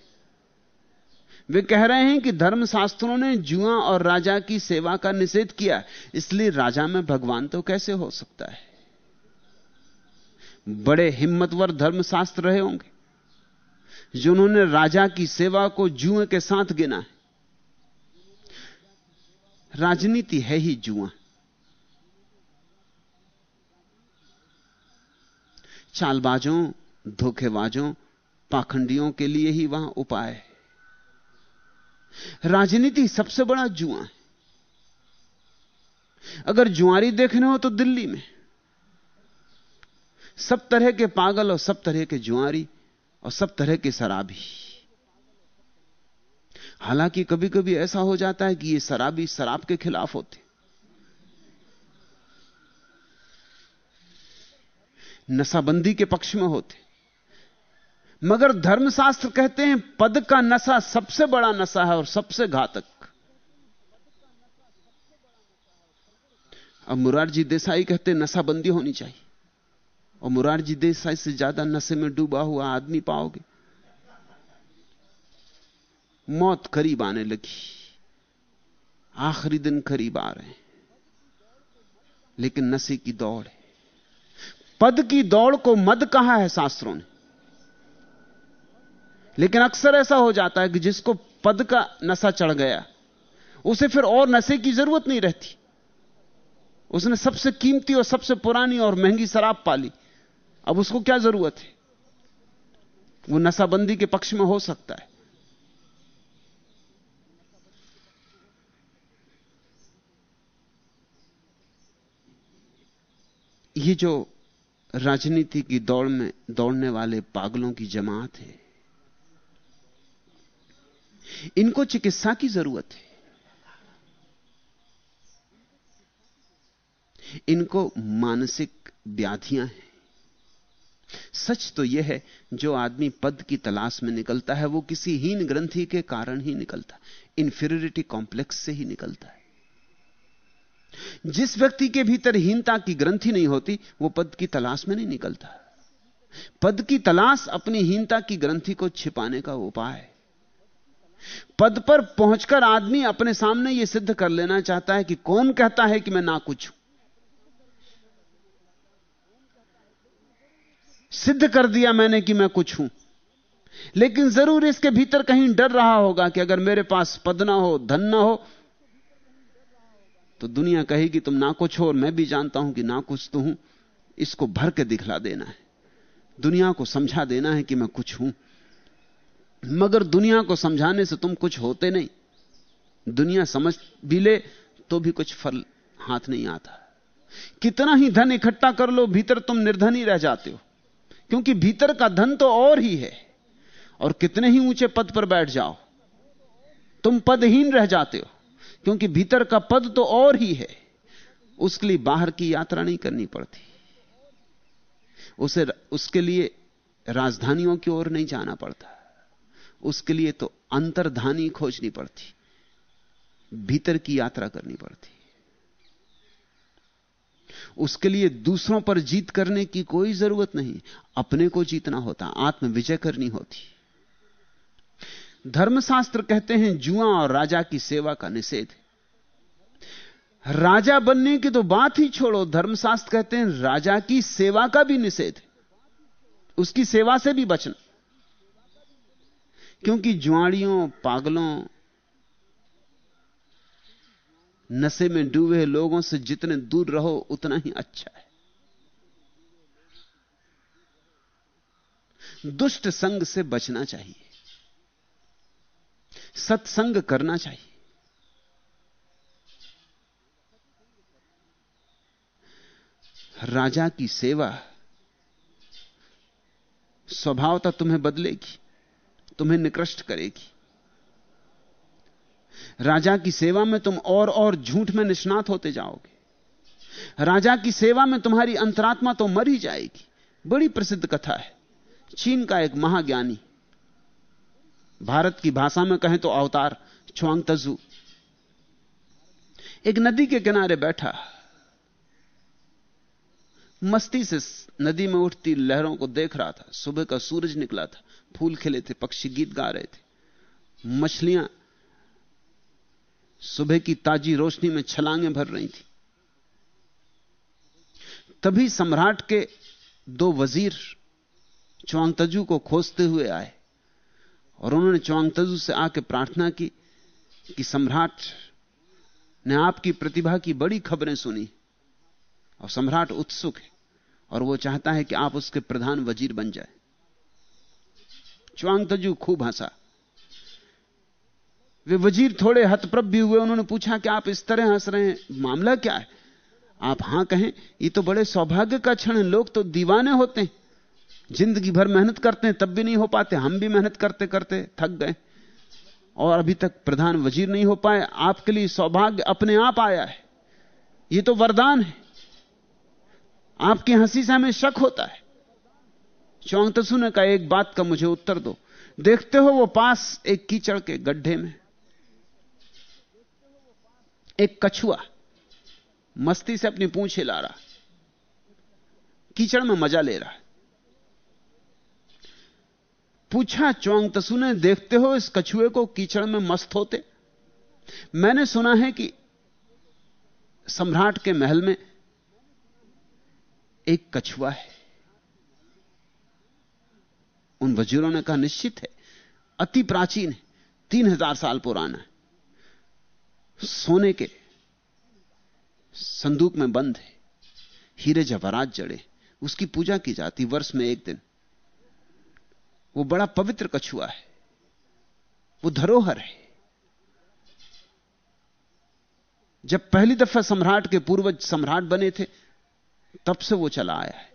वे कह रहे हैं कि धर्मशास्त्रों ने जुआ और राजा की सेवा का निषेध किया, इसलिए राजा में भगवान तो कैसे हो सकता है? बड़े हिम्मतवर धर्मशास्त्र रहे होंगे, जिन्होंने राजा की सेवा को जुए के साथ गिना है। राजनीति है ही जुआ। चालबाजों, धोखेबाजों पाखंडियों के लिए ही वहाँ उपाय है। राजनीति सबसे बड़ा जुआ है। अगर जुआरी देखने हो तो दिल्ली में। सब तरह के पागल और सब तरह के जुआरी और सब तरह के शराबी। हालाँकि कभी कभी ऐसा हो जाता है कि ये शराबी शराब के खिलाफ होते। नशाबंदी के पक्ष में होते। मगर धर्मशास्त्र कहते हैं, पद का नशा सबसे बड़ा नशा है और सबसे घातक। अब मुरारजी देसाई कहते नशाबंदी होनी चाहिए। और मुरारजी देसाई से ज़्यादा नशे में डूबा हुआ आदमी पाओगे। मौत करीब आने लगी। आखिरी दिन करीब आ रहे हैं। लेकिन नशे की दौड़ है। पद की दौड़ को मद कहा है शास्त्रों ने। लेकिन अक्सर ऐसा हो जाता है कि जिसको पद का नशा चढ़ गया, उसे फिर और नशे की ज़रूरत नहीं रहती। उसने सबसे कीमती और सबसे पुरानी और महँगी शराब पाली। अब उसको क्या ज़रूरत है? वो नशाबंदी के पक्ष में हो सकता है। ये जो राजनीति की दौड़ में, दौड़ने वाले पागलों की जमात है इनको चिकित्सा की ज़रूरत है। इनको मानसिक व्याधियाँ हैं। सच तो यह है, जो आदमी पद की तलाश में निकलता है, वो किसी हीन ग्रंथि के कारण ही निकलता है। इंफीरियरिटी कॉम्प्लेक्स से ही निकलता है। जिस व्यक्ति के भीतर हीनता की ग्रंथि नहीं होती, वो पद की तलाश में नहीं निकलता। पद की तलाश अपनी हीनता की ग्रंथि को छिपाने का उपाय है। पद पर पहुंचकर आदमी अपने सामने यह सिद्ध कर लेना चाहता है कि कौन कहता है कि मैं ना कुछ हूँ। सिद्ध कर दिया मैंने कि मैं कुछ हूँ। लेकिन ज़रूर इसके भीतर कहीं डर रहा होगा कि अगर मेरे पास पद ना हो, धन ना हो तो दुनिया कहेगी, तुम ना कुछ हो और मैं भी जानता हूँ कि ना कुछ तो हूँ। इसको भर के दिखला देना है। दुनिया को समझा देना है कि मैं कुछ हूँ। मगर दुनिया को समझाने से तुम कुछ होते नहीं। दुनिया समझ भी ले तो भी कुछ फल हाथ नहीं आता। कितना ही धन इकट्ठा कर लो, भीतर तुम निर्धन ही रह जाते हो। क्योंकि भीतर का धन तो और ही है। और कितने ही ऊँचे पद पर बैठ जाओ, तुम पदहीन रह जाते हो। क्योंकि भीतर का पद तो और ही है। उसके लिए बाहर की यात्रा नहीं करनी पड़ती। उसे, उसके लिए राजधानियों की ओर नहीं जाना पड़ता। उसके लिए तो अंतर्धानी खोजनी पड़ती, भीतर की यात्रा करनी पड़ती। उसके लिए दूसरों पर जीत करने की कोई ज़रूरत नहीं, अपने को जीतना होता आत्म विजय करनी होती। धर्मशास्त्र कहते हैं, जुआ और राजा की सेवा का निषेध। राजा बनने की तो बात ही छोड़ो, धर्मशास्त्र कहते हैं, राजा की सेवा का भी निषेध, उसकी सेवा से भी बचना। क्योंकि जुआड़ियों पागलों, नशे में डूबे लोगों से जितने दूर रहो, उतना ही अच्छा है। दुष्ट संग से बचना चाहिए। सत्संग करना चाहिए। राजा की सेवा, स्वभावता तुम्हें बदलेगी। तुम्हें निकृष्ट करेगी। राजा की सेवा में तुम और और झूठ में निष्णात होते जाओगे। राजा की सेवा में तुम्हारी अंतरात्मा तो मर ही जाएगी। बड़ी प्रसिद्ध कथा है। चीन का एक महाज्ञानी। भारत की भाषा में कहें तो अवतार छुआंग तजू एक नदी के किनारे बैठा। मस्ती से नदी में उठती लहरों को देख रहा था। सुबह का सूरज निकला था। फूल खिले थे, पक्षी गीत गा रहे थे। मछलियाँ सुबह की ताजी रोशनी में छलांगे भर रही थी। तभी सम्राट के दो वज़ीर चौंगतजू को खोजते हुए आए और उन्होंने चौंगतजू से आके प्रार्थना की कि सम्राट ने आपकी प्रतिभा की बड़ी खबरें सुनी। और सम्राट उत्सुक है और वो चाहता है कि आप उसके प्रधान वज़ीर बन जाए। च्वांगतजू खूब हंसा। वे वज़ीर थोड़े हतप्रभ भी हुए, उन्होंने पूछा कि आप इस तरह हंस रहे हैं? मामला क्या है? आप हाँ कहें, ये तो बड़े सौभाग्य का क्षण है, लोग तो दीवाने होते हैं। ज़िंदगी भर मेहनत करते हैं, तब भी नहीं हो पाते, हम भी मेहनत करते करते थक गए। और अभी तक प्रधान वज़ीर नहीं हो पाए, आपके लिए सौभाग्य अपने आप आया है। ये तो वरदान है। आपकी हँसी से हमें शक होता है। चौंगतसु ने का एक बात का मुझे उत्तर दो। देखते हो वो पास एक कीचड़ के गड्ढे में। एक कछुआ मस्ती से अपनी पूंछ हिला रहा। कीचड़ में मज़ा ले रहा पूछा चौंग तसु ने देखते हो इस कछुए को कीचड़ में मस्त होते? मैंने सुना है कि सम्राट के महल में एक कछुआ है। उन वजीरों ने कहा, निश्चित है, अति प्राचीन है, तीन हज़ार साल पुराना है। सोने के संदूक में बंद है, हीरे जवाहरात जड़े उसकी पूजा की जाती वर्ष में एक दिन। वो बड़ा पवित्र कछुआ है, वो धरोहर है। जब पहली दफ़ा सम्राट के पूर्वज सम्राट बने थे तब से वो चला आया है।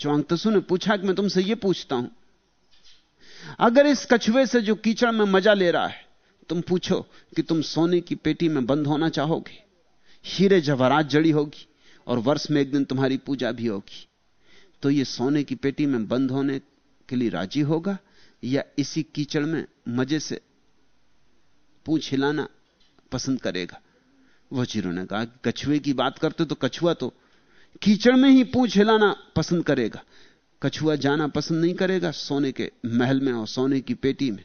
चौंगतसु ने पूछा कि मैं तुमसे यह पूछता हूँ, अगर इस कछुए से जो कीचड़ में मज़ा ले रहा है, तुम पूछो कि तुम सोने की पेटी में बंद होना चाहोगे, हीरे जवाहरात जड़ी होगी और वर्ष में एक दिन तुम्हारी पूजा भी होगी तो यह सोने की पेटी में बंद होने के लिए राज़ी होगा या इसी कीचड़ में मज़े से पूछ हिलाना पसंद करेगा? वजीरों ने कहा, कछुए की बात करते तो कछुआ तो कीचड़ में ही पूछ हिलाना पसंद करेगा। कछुआ जाना पसंद नहीं करेगा, सोने के महल में और सोने की पेटी में।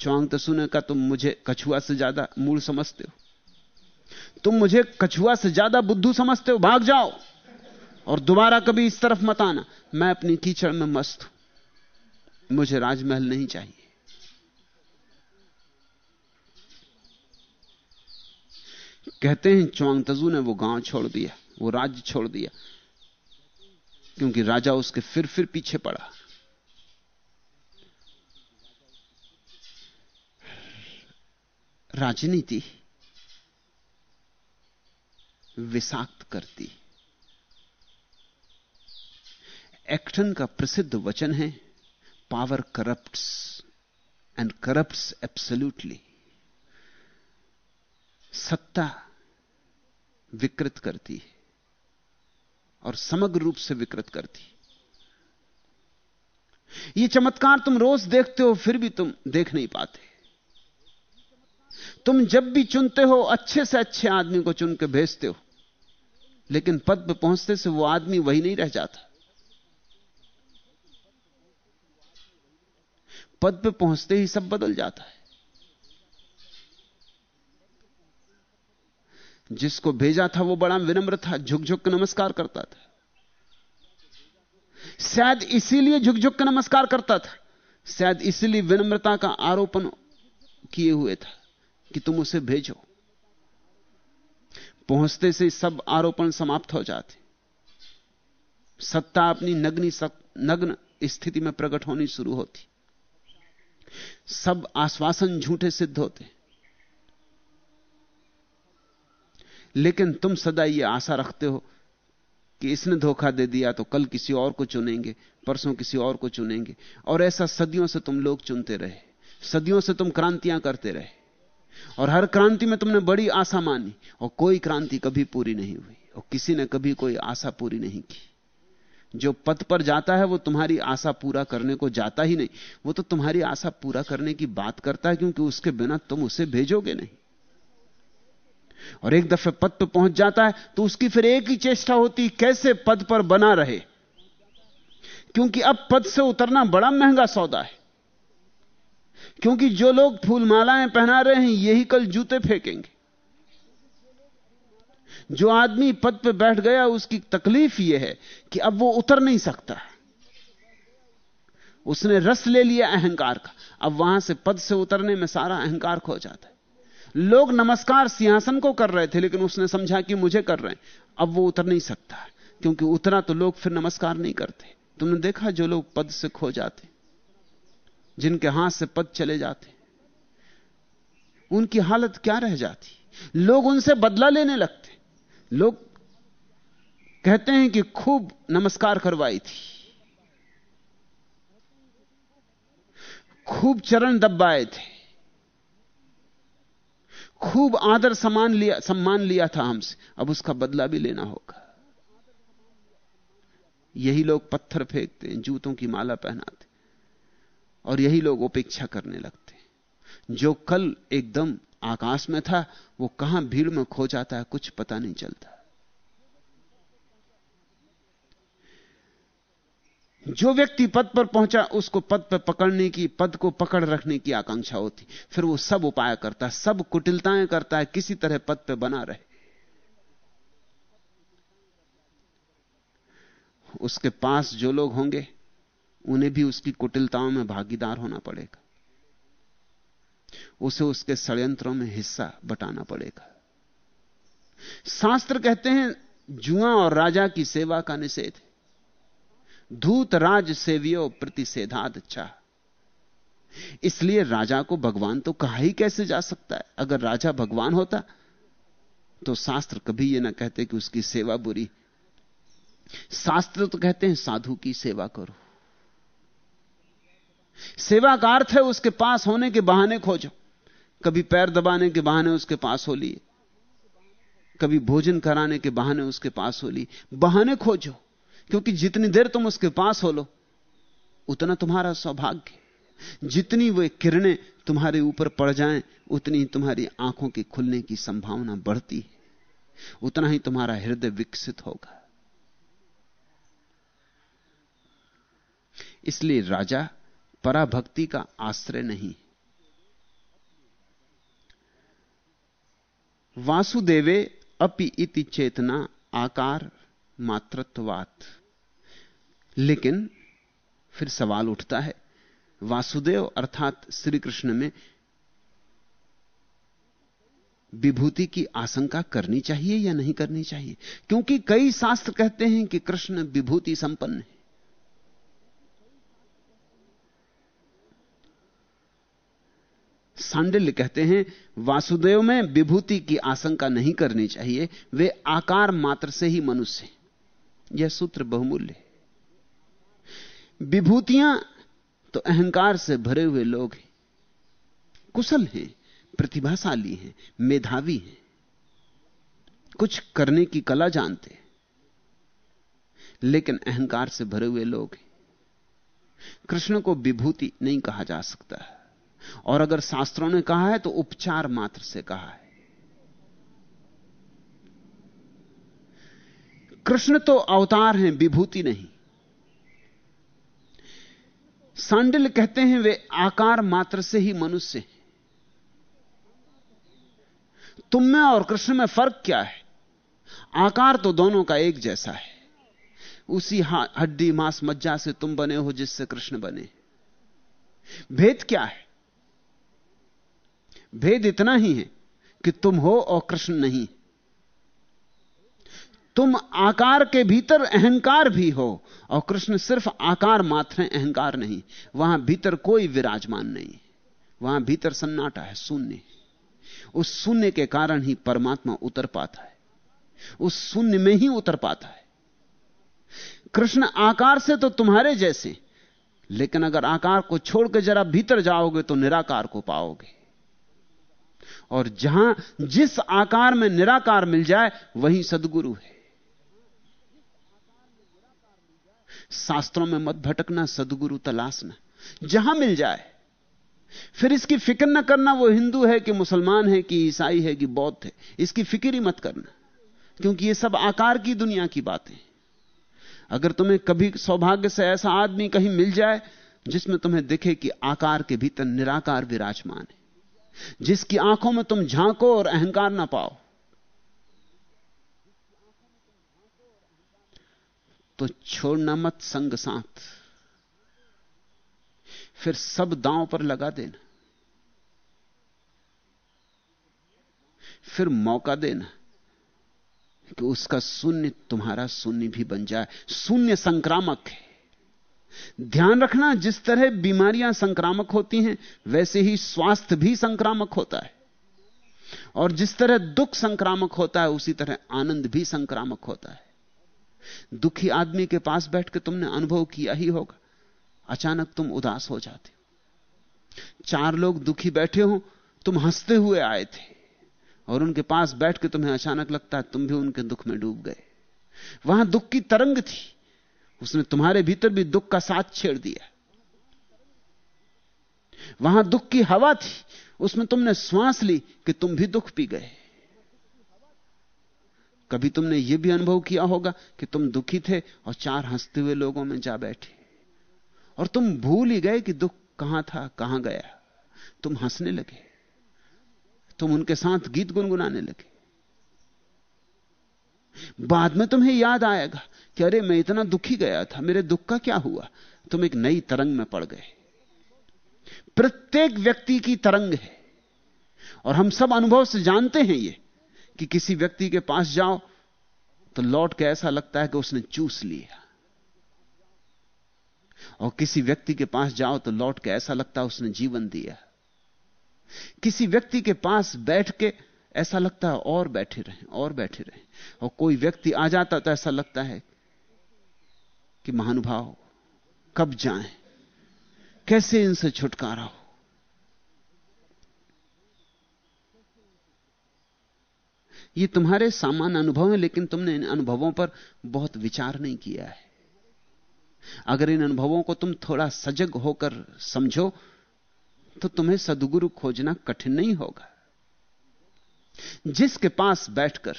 चौंग तो सुने का तुम मुझे कछुआ से ज़्यादा मूल समझते हो। तुम मुझे कछुआ से ज़्यादा बुद्धू समझते हो, भाग जाओ और दोबारा कभी इस तरफ़ मत आना। मैं अपनी कीचड़ में मस्त हूँ। मुझे राजमहल नहीं चाहिए। कहते हैं चौंग तजू ने वो गाँव छोड़ दिया, वो राज्य छोड़ दिया, क्योंकि राजा उसके फिर फिर पीछे पड़ा। राजनीति विषाक्त करती। एक्टन का प्रसिद्ध वचन है, power corrupt and corrupt absolutely. सत्ता विकृत करती है और समग्र रूप से विकृत करती है। ये चमत्कार तुम रोज देखते हो, फिर भी तुम देख नहीं पाते। तुम जब भी चुनते हो, अच्छे से अच्छे आदमी को चुन के भेजते हो, लेकिन पद पे पहुँचते से वो आदमी वही नहीं रह जाता। पद पे पहुँचते ही सब बदल जाता है। जिसको भेजा था वो बड़ा विनम्र था झुक झुक के नमस्कार करता था। शायद इसीलिए झुक झुक के नमस्कार करता था। शायद इसीलिए विनम्रता का आरोपण किए हुए था कि तुम उसे भेजो। पहुँचते से सब आरोपण समाप्त हो जाते। सत्ता अपनी नग्नी नग्न स्थिति में प्रकट होनी शुरू होती। सब आश्वासन झूठे सिद्ध होते। लेकिन तुम सदा यह आशा रखते हो कि इसने धोखा दे दिया तो कल किसी और को चुनेंगे, परसों किसी और को चुनेंगे। और ऐसा सदियों से तुम लोग चुनते रहे, सदियों से तुम क्रांतियाँ करते रहे। और हर क्रांति में तुमने बड़ी आशा मानी, और कोई क्रांति कभी पूरी नहीं हुई, और किसी ने कभी कोई आशा पूरी नहीं की। जो पद पर जाता है, वो तुम्हारी आशा पूरा करने को जाता ही नहीं। वो तो तुम्हारी आशा पूरा करने की बात करता है, क्योंकि उसके बिना तुम उसे भेजोगे नहीं। और एक दफे पद पर पहुँच जाता है तो उसकी फिर एक ही चेष्टा होती कैसे पद पर बना रहे? क्योंकि अब पद से उतरना बड़ा महँगा सौदा है। क्योंकि जो लोग फूलमालाएँ पहना रहे हैं, यही कल जूते फेंकेंगे। जो आदमी पद पर बैठ गया, उसकी तकलीफ़ यह है कि अब वो उतर नहीं सकता उसने रस ले लिया अहंकार का। अब वहाँ से पद से उतरने में सारा अहंकार खो जाता है। लोग नमस्कार सिंहासन को कर रहे थे, लेकिन उसने समझा कि मुझे कर रहे हैं। अब वो उतर नहीं सकता क्योंकि उतरा तो लोग फिर नमस्कार नहीं करते। तुमने देखा जो लोग पद से खो जाते, जिनके हाथ से पद चले जाते? उनकी हालत क्या रह जाती? लोग उनसे बदला लेने लगते। लोग कहते हैं कि खूब नमस्कार करवाई थी। खूब चरण दबाए थे। खूब आदर सम्मान लिया सम्मान लिया था हमसे। अब उसका बदला भी लेना होगा। यही लोग पत्थर फेंकते हैं, जूतों की माला पहनाते और यही लोग उपेक्षा करने लगते जो कल एकदम आकाश में था, वो कहाँ भीड़ में खो जाता है, कुछ पता नहीं चलता। जो व्यक्ति पद पर पहुँचा, उसको पद पर पकड़ने की, पद को पकड़ रखने की आकांक्षा होती। फिर वो सब उपाय करता है, सब कुटिलताएँ करता है, किसी तरह पद पर बना रहे। उसके पास जो लोग होंगे, उन्हें भी उसकी कुटिलताओं में भागीदार होना पड़ेगा। उसे उसके षड्यंत्रों में हिस्सा बटाना पड़ेगा। शास्त्र कहते हैं, जुआ और राजा की सेवा का निषेध है। धूत राज सेवियो प्रतिषेधाद अच्छा इसलिए राजा को भगवान तो कहा ही कैसे जा सकता है? अगर राजा भगवान होता तो शास्त्र कभी यह ना कहते कि उसकी सेवा बुरी। शास्त्र तो कहते हैं, साधु की सेवा करो। सेवा का अर्थ है उसके पास होने के बहाने खोजो। कभी पैर दबाने के बहाने उसके पास हो लिए। कभी भोजन कराने के बहाने उसके पास हो ली बहाने खोजो। क्योंकि जितनी देर तुम उसके पास हो लो, उतना तुम्हारा सौभाग्य जितनी वे किरणें तुम्हारे ऊपर पड़ जाएँ, उतनी ही तुम्हारी आँखों के खुलने की संभावना बढ़ती है। उतना ही तुम्हारा हृदय विकसित होगा। इसलिए राजा पराभक्ति का आश्रय नहीं वासुदेवे अपि इति चेतना आकार मातृत्वात् लेकिन फिर सवाल उठता है, वासुदेव अर्थात श्री कृष्ण में विभूति की आशंका करनी चाहिए या नहीं करनी चाहिए? क्योंकि कई शास्त्र कहते हैं कि कृष्ण विभूति संपन्न है। सांडिल्य कहते हैं, वासुदेव में विभूति की आशंका नहीं करनी चाहिए, वे आकार मात्र से ही मनुष्य हैं। यह सूत्र बहुमूल्य है। विभूतियाँ तो अहंकार से भरे हुए लोग हैं। कुशल हैं, प्रतिभाशाली हैं, मेधावी हैं। कुछ करने की कला जानते हैं, लेकिन अहंकार से भरे हुए लोग हैं। कृष्ण को विभूति नहीं कहा जा सकता और अगर शास्त्रों ने कहा है तो उपचार मात्र से कहा है। कृष्ण तो अवतार हैं, विभूति नहीं। सांडिल कहते हैं वे आकार मात्र से ही मनुष्य हैं। तुम में और कृष्ण में फ़र्क क्या है? आकार तो दोनों का एक जैसा है। उसी हड्डी, मांस, मज्जा से तुम बने हो जिससे कृष्ण बने। भेद क्या है? भेद इतना ही है कि तुम हो और कृष्ण नहीं। तुम आकार के भीतर अहंकार भी हो, और कृष्ण सिर्फ़ आकार मात्र है, अहंकार नहीं। वहाँ भीतर कोई विराजमान नहीं। वहाँ भीतर सन्नाटा है, शून्य। उस शून्य के कारण ही परमात्मा उतर पाता है। उस शून्य में ही उतर पाता है। कृष्ण आकार से तो तुम्हारे जैसे, लेकिन अगर आकार को छोड़कर जरा भीतर जाओगे तो निराकार को पाओगे। और जहाँ जिस आकार में निराकार मिल जाए, वही सदगुरु है। शास्त्रों में मत भटकना, सदगुरु तलाशना जहाँ मिल जाए। फिर इसकी फ़िक्र न करना, वो हिंदू है कि मुसलमान है कि ईसाई है कि बौद्ध है। इसकी फ़िक्र ही मत करना, क्योंकि ये सब आकार की दुनिया की बातें अगर तुम्हें कभी सौभाग्य से ऐसा आदमी कहीं मिल जाए, जिसमें तुम्हें दिखे कि आकार के भीतर निराकार विराजमान है, जिसकी आँखों में तुम झांको और अहंकार ना पाओ तो छोड़ना मत संग साथ। फिर सब दांव पर लगा देना। फिर मौका देना कि उसका शून्य तुम्हारा शून्य भी बन जाए। शून्य संक्रामक है। ध्यान रखना, जिस तरह बीमारियाँ संक्रामक होती हैं, वैसे ही स्वास्थ्य भी संक्रामक होता है। और जिस तरह दुख संक्रामक होता है, उसी तरह आनंद भी संक्रामक होता है। दुखी आदमी के पास बैठ के तुमने अनुभव किया ही होगा। अचानक तुम उदास हो जाते हो। चार लोग दुखी बैठे हो, तुम हँसते हुए आए थे। और उनके पास बैठ के तुम्हें अचानक लगता है तुम भी उनके दुख में डूब गए। वहाँ दुख की तरंग थी। उसने तुम्हारे भीतर भी दुख का साथ छेड़ दिया। वहाँ दुख की हवा थी। उसमें तुमने श्वास ली कि तुम भी दुख पी गए। कभी तुमने यह भी अनुभव किया होगा कि तुम दुखी थे और चार हँसते हुए लोगों में जा बैठे। और तुम भूल ही गए कि दुख कहाँ था, कहाँ गया। तुम हंसने लगे। तुम उनके साथ गीत गुनगुनाने लगे। बाद में तुम्हें याद आएगा कि अरे, मैं इतना दुखी गया था, मेरे दुख का क्या हुआ? तुम एक नई तरंग में पड़ गए। प्रत्येक व्यक्ति की तरंग है। और हम सब अनुभव से जानते हैं ये कि किसी व्यक्ति के पास जाओ तो लौट के ऐसा लगता है कि उसने चूस लिया। और किसी व्यक्ति के पास जाओ तो लौट के ऐसा लगता है उसने जीवन दिया। किसी व्यक्ति के पास बैठ के ऐसा लगता है और बैठे रहे, और बैठे रहे। और कोई व्यक्ति आ जाता तो ऐसा लगता है कि महानुभाव, कब जाएँ? कैसे इनसे छुटकारा हो? ये तुम्हारे सामान्य अनुभव हैं, लेकिन तुमने इन अनुभवों पर बहुत विचार नहीं किया है। अगर इन अनुभवों को तुम थोड़ा सजग होकर समझो तो तुम्हें सदगुरु खोजना कठिन नहीं होगा। जिसके पास बैठकर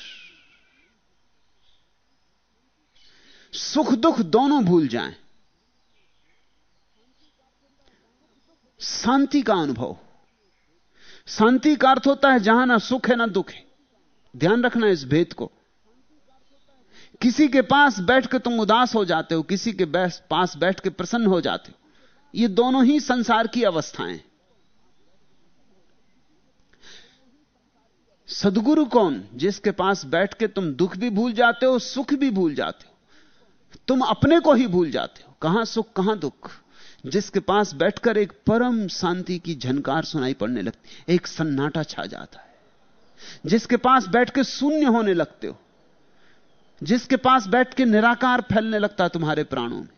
सुख दुख दोनों भूल जाएँ, शांति का अनुभव, शांति का अर्थ होता है जहाँ ना सुख है, ना दुख है। ध्यान रखना इस भेद को। किसी के पास बैठ के तुम उदास हो जाते हो, किसी के पास बैठ के प्रसन्न हो जाते हो। ये दोनों ही संसार की अवस्थाएँ सदगुरु कौन जिसके पास बैठ के तुम दुख भी भूल जाते हो, सुख भी भूल जाते हो? तुम अपने को ही भूल जाते हो। कहाँ सुख, कहाँ दुख? जिसके पास बैठकर एक परम शांति की झनकार सुनाई पड़ने लगती एक सन्नाटा छा जाता है। जिसके पास बैठ के शून्य होने लगते हो, जिसके पास बैठ के निराकार फैलने लगता है तुम्हारे प्राणों में।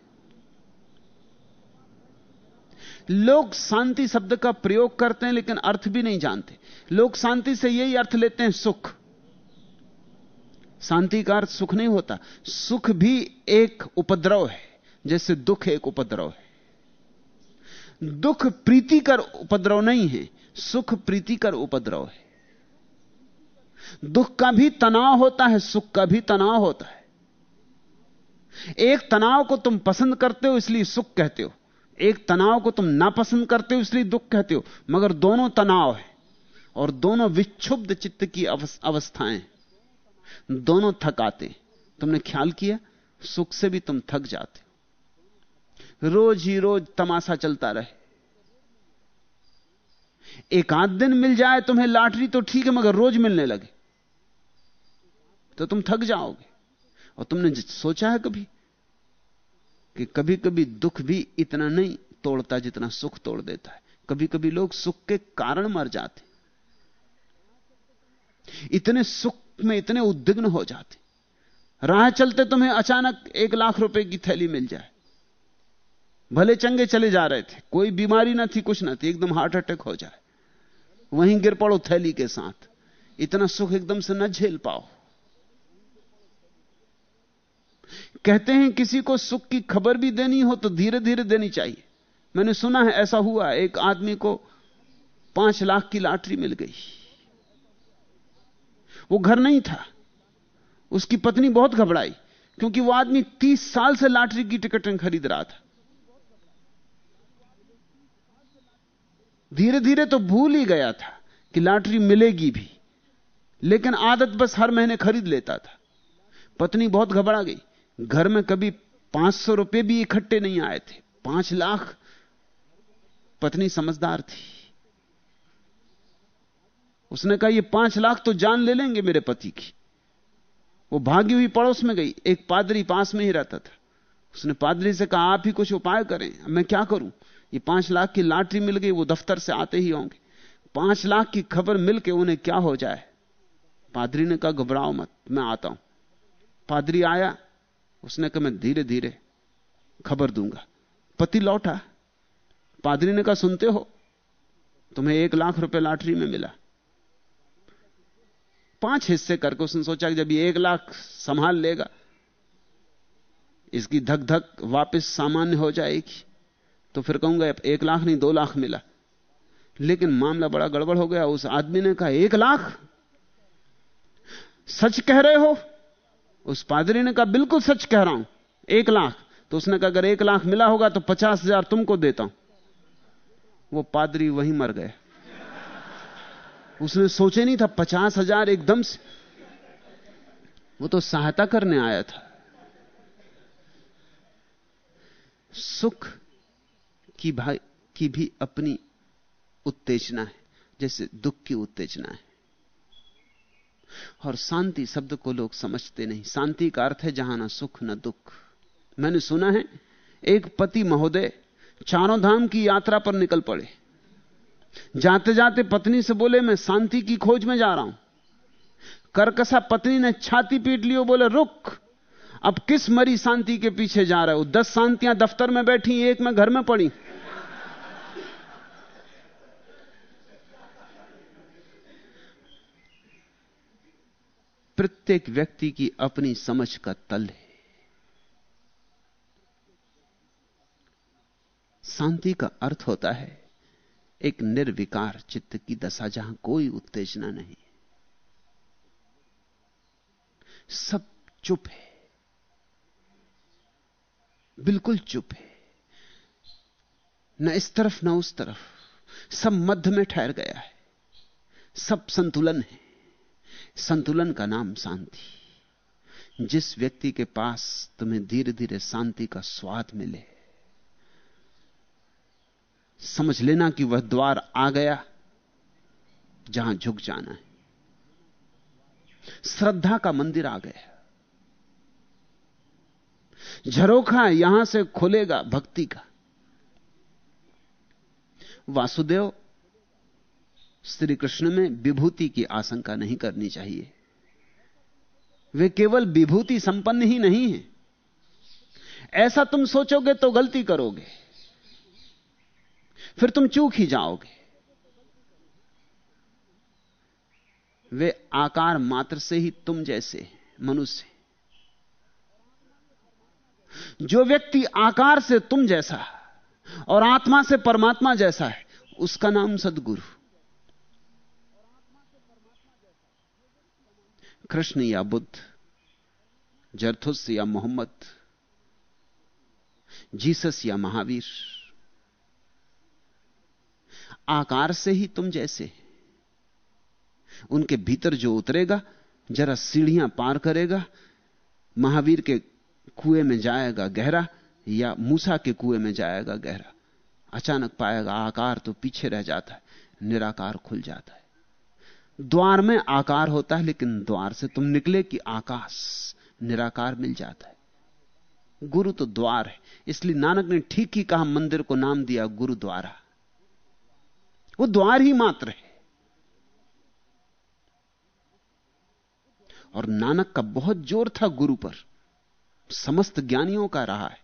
लोग शांति शब्द का प्रयोग करते हैं, लेकिन अर्थ भी नहीं जानते। लोग शांति से यही अर्थ लेते हैं, सुख। शांति का अर्थ सुख नहीं होता। सुख भी एक उपद्रव है, जैसे दुख एक उपद्रव है। दुख प्रीतिकर उपद्रव नहीं है, सुख प्रीतिकर उपद्रव है। दुख का भी तनाव होता है, सुख का भी तनाव होता है। एक तनाव को तुम पसंद करते हो, इसलिए सुख कहते हो। एक तनाव को तुम नापसंद करते हो, इसलिए दुख कहते हो। मगर दोनों तनाव है और दोनों विक्षुब्ध चित्त की अवस्थाएँ। दोनों थकाते तुमने ख्याल किया? सुख से भी तुम थक जाते हो। रोज ही रोज तमाशा चलता रहे। एक आध दिन मिल जाए तुम्हें लॉटरी तो ठीक है, मगर रोज मिलने लगे। तो तुम थक जाओगे। और तुमने सोचा है कभी कि कभी कभी दुख भी इतना नहीं तोड़ता जितना सुख तोड़ देता है। कभी कभी लोग सुख के कारण मर जाते। इतने सुख में इतने उद्विग्न हो जाते। राह चलते तुम्हें अचानक एक लाख रुपए की थैली मिल जाए। भले चंगे चले जा रहे थे, कोई बीमारी ना थी, कुछ ना थी, एकदम हार्ट अटैक हो जाए। वहीं गिर पड़ो थैली के साथ। इतना सुख एकदम से न झेल पाओ। कहते हैं किसी को सुख की खबर भी देनी हो तो धीरे धीरे देनी चाहिए। मैंने सुना है ऐसा हुआ, एक आदमी को पाँच लाख की लॉटरी मिल गई। वो घर नहीं था। उसकी पत्नी बहुत घबराई, क्योंकि वो आदमी तीस साल से लॉटरी की टिकटें खरीद रहा था। धीरे धीरे तो भूल ही गया था कि लॉटरी मिलेगी भी, लेकिन आदत बस हर महीने खरीद लेता था। पत्नी बहुत घबरा गई। घर में कभी पाँच सौ रुपये भी इकट्ठे नहीं आए थे। पाँच लाख। पत्नी समझदार थी। उसने कहा, ये पाँच लाख तो जान ले लेंगे मेरे पति की। वो भागी हुई पड़ोस में गई। एक पादरी पास में ही रहता था। उसने पादरी से कहा, आप ही कुछ उपाय करें। मैं क्या करूँ? ये पाँच लाख की लॉटरी मिल गई, वो दफ्तर से आते ही होंगे। पाँच लाख की खबर मिल के उन्हें क्या हो जाए? पादरी ने कहा, घबराओ मत, मैं आता हूँ। पादरी आया, उसने कहा, मैं धीरे धीरे खबर दूँगा। पति लौटा। पादरी ने कहा, सुनते हो? तुम्हें एक लाख रुपए लॉटरी में मिला। पाँच हिस्से करके उसने सोचा कि जब ये एक लाख संभाल लेगा, इसकी धक धक वापस सामान्य हो जाएगी। तो फिर कहूँगा, एक लाख नहीं, दो लाख मिला। लेकिन मामला बड़ा गड़बड़ हो गया। उस आदमी ने कहा, एक लाख? सच कह रहे हो? उस पादरी ने कहा, बिल्कुल सच कह रहा हूँ, एक लाख। तो उसने कहा, अगर एक लाख मिला होगा तो पचास हज़ार तुमको देता हूँ। वो पादरी वहीं मर गए। उसने सोचे नहीं था, पचास हज़ार एकदम से। वो तो सहायता करने आया था। सुख की भाई, की भी अपनी उत्तेजना है, जैसे दुख की उत्तेजना है। और शांति शब्द को लोग समझते नहीं। शांति का अर्थ है जहाँ ना सुख, ना दुख। मैंने सुना है, एक पति महोदय चारों धाम की यात्रा पर निकल पड़े। जाते जाते पत्नी से बोले, मैं शांति की खोज में जा रहा हूँ। करकसा पत्नी ने छाती पीट लियो बोले, रुक, अब किस मरी शांति के पीछे जा रहे हो? दस शांतियाँ दफ्तर में बैठी, एक में घर में पड़ी प्रत्येक व्यक्ति की अपनी समझ का तल है। शांति का अर्थ होता है एक निर्विकार चित्त की दशा जहाँ कोई उत्तेजना नहीं। सब चुप है। बिल्कुल चुप है। न इस तरफ़ न उस तरफ़। सब मध्य में ठहर गया है। सब संतुलन है। संतुलन का नाम शांति। जिस व्यक्ति के पास तुम्हें धीरे धीरे शांति का स्वाद मिले, समझ लेना कि वह द्वार आ गया जहाँ झुक जाना है। श्रद्धा का मंदिर आ गया। झरोखा यहाँ से खुलेगा भक्ति का। वासुदेव श्री कृष्ण में विभूति की आशंका नहीं करनी चाहिए। वे केवल विभूति संपन्न ही नहीं है। ऐसा तुम सोचोगे तो गलती करोगे। फिर तुम चूक ही जाओगे। वे आकार मात्र से ही तुम जैसे मनुष्य जो व्यक्ति आकार से तुम जैसा और आत्मा से परमात्मा जैसा है, उसका नाम सदगुरु। कृष्ण या बुद्ध, जरथुस या मोहम्मद, जीसस या महावीर, आकार से ही तुम जैसे उनके भीतर जो उतरेगा, जरा सीढ़ियाँ पार करेगा, महावीर के कुएँ में जाएगा गहरा, या मूसा के कुएँ में जाएगा गहरा। अचानक पाएगा आकार तो पीछे रह जाता है, निराकार खुल जाता है। द्वार में आकार होता है, लेकिन द्वार से तुम निकले कि आकाश निराकार मिल जाता है। गुरु तो द्वार है। इसलिए नानक ने ठीक ही कहा, मंदिर को नाम दिया गुरुद्वारा वो द्वार ही मात्र है। और नानक का बहुत ज़ोर था गुरु पर। समस्त ज्ञानियों का रहा है।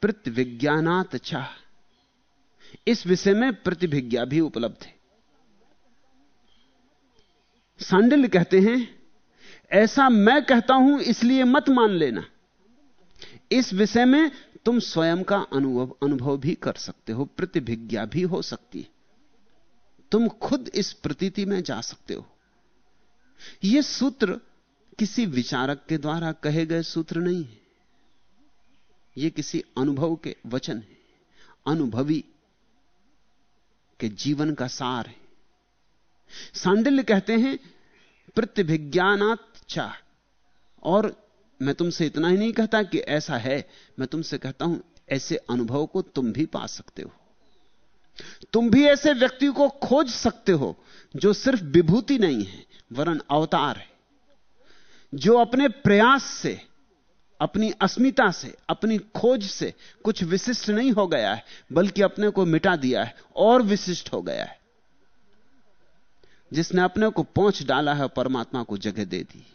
प्रतिविज्ञानात चाह इस विषय में प्रतिभिज्ञा भी उपलब्ध है। सांडिल कहते हैं, ऐसा मैं कहता हूँ, इसलिए मत मान लेना। इस विषय में तुम स्वयं का अनुभव अनुभव भी कर सकते हो, प्रतिभिज्ञा भी हो सकती है। तुम खुद इस प्रतीति में जा सकते हो। यह सूत्र किसी विचारक के द्वारा कहे गए सूत्र नहीं है। यह किसी अनुभव के वचन है। अनुभवी के जीवन का सार है। सांडिल्य कहते हैं, प्रतिभिज्ञानात चाह और मैं तुमसे इतना ही नहीं कहता कि ऐसा है, मैं तुमसे कहता हूँ, ऐसे अनुभव को तुम भी पा सकते हो। तुम भी ऐसे व्यक्ति को खोज सकते हो, जो सिर्फ़ विभूति नहीं है, वरन अवतार है। जो अपने प्रयास से अपनी अस्मिता से, अपनी खोज से कुछ विशिष्ट नहीं हो गया है, बल्कि अपने को मिटा दिया है और विशिष्ट हो गया है। जिसने अपने को पहुँच डाला है परमात्मा को जगह दे दी।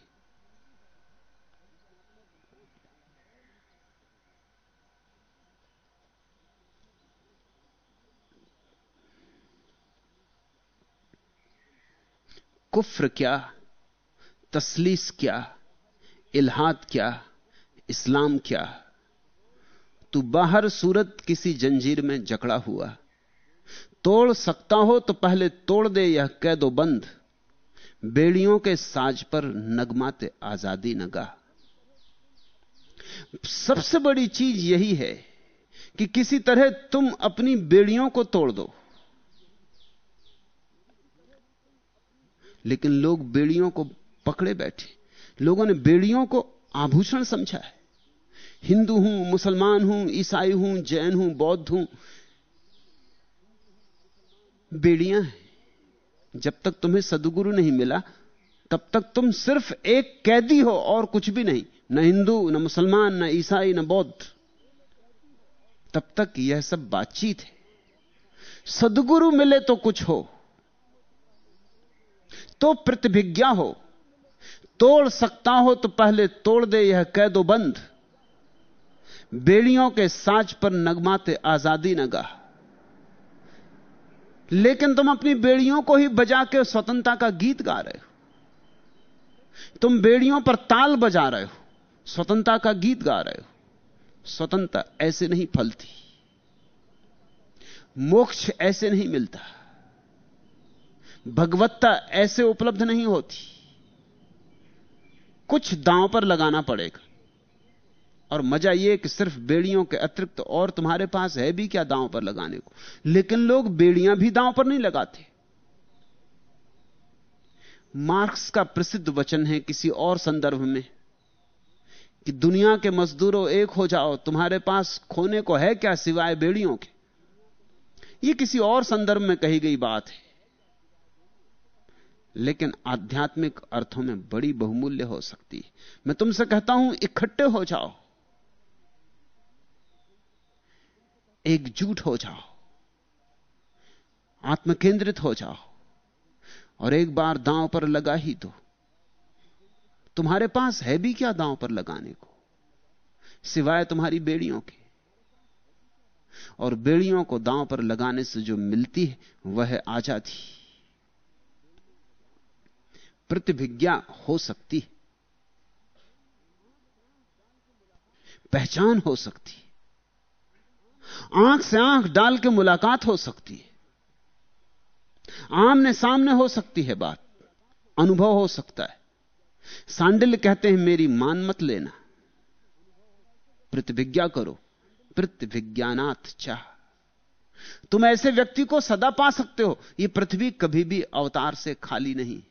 कुफ्र क्या, तसलीस क्या, इल्हाद क्या इस्लाम क्या? तू बाहर सूरत किसी जंजीर में जकड़ा हुआ। तोड़ सकता हो तो पहले तोड़ दे यह कैदो बंद। बेड़ियों के साज पर नगमाते आज़ादी नगा। सबसे बड़ी चीज़ यही है कि किसी तरह तुम अपनी बेड़ियों को तोड़ दो। लेकिन लोग बेड़ियों को पकड़े बैठे। लोगों ने बेड़ियों को आभूषण समझा है हिंदू हूँ, मुसलमान हूँ, ईसाई हूँ, जैन हूँ, बौद्ध हूँ। बेड़ियाँ हैं। जब तक तुम्हें सदगुरु नहीं मिला, तब तक तुम सिर्फ़ एक कैदी हो और कुछ भी नहीं। न हिंदू, न मुसलमान, न ईसाई, न बौद्ध। तब तक यह सब बातचीत है। सदगुरु मिले तो कुछ हो तो प्रतिभिज्ञा हो। तोड़ सकता हो तो पहले तोड़ दे, यह कैदो बंद बेड़ियों के साज पर नगमाते आज़ादी नगा लेकिन तुम अपनी बेड़ियों को ही बजा के स्वतंत्रता का गीत गा रहे हो। तुम बेड़ियों पर ताल बजा रहे हो, स्वतंत्रता का गीत गा रहे हो। स्वतंत्रता ऐसे नहीं फलती। मोक्ष ऐसे नहीं मिलता। भगवत्ता ऐसे उपलब्ध नहीं होती। कुछ दांव पर लगाना पड़ेगा। और मज़ा यह कि सिर्फ़ बेड़ियों के अतिरिक्त और तुम्हारे पास है भी क्या दांव पर लगाने को? लेकिन लोग बेड़ियाँ भी दांव पर नहीं लगाते। मार्क्स का प्रसिद्ध वचन है किसी और संदर्भ में कि दुनिया के मजदूरों एक हो जाओ, तुम्हारे पास खोने को है क्या सिवाय बेड़ियों के? यह किसी और संदर्भ में कही गई बात है। लेकिन आध्यात्मिक अर्थों में बड़ी बहुमूल्य हो सकती है। मैं तुमसे कहता हूँ, इकट्ठे हो जाओ। एकजुट हो जाओ। आत्मकेंद्रित हो जाओ। और एक बार दांव पर लगा ही दो। तुम्हारे पास है भी क्या दांव पर लगाने को? सिवाय तुम्हारी बेड़ियों के। और बेड़ियों को दांव पर लगाने से जो मिलती है, वह है आज़ादी। प्रतिभिज्ञा हो सकती पहचान हो सकती आँख से आँख डाल के मुलाकात हो सकती है। आमने सामने हो सकती है बात। अनुभव हो सकता है। सांडिल्य कहते हैं, मेरी मान मत लेना। प्रतिभिज्ञा करो। प्रतिभिज्ञानाथ चाह। तुम ऐसे व्यक्ति को सदा पा सकते हो। यह पृथ्वी कभी भी अवतार से खाली नहीं।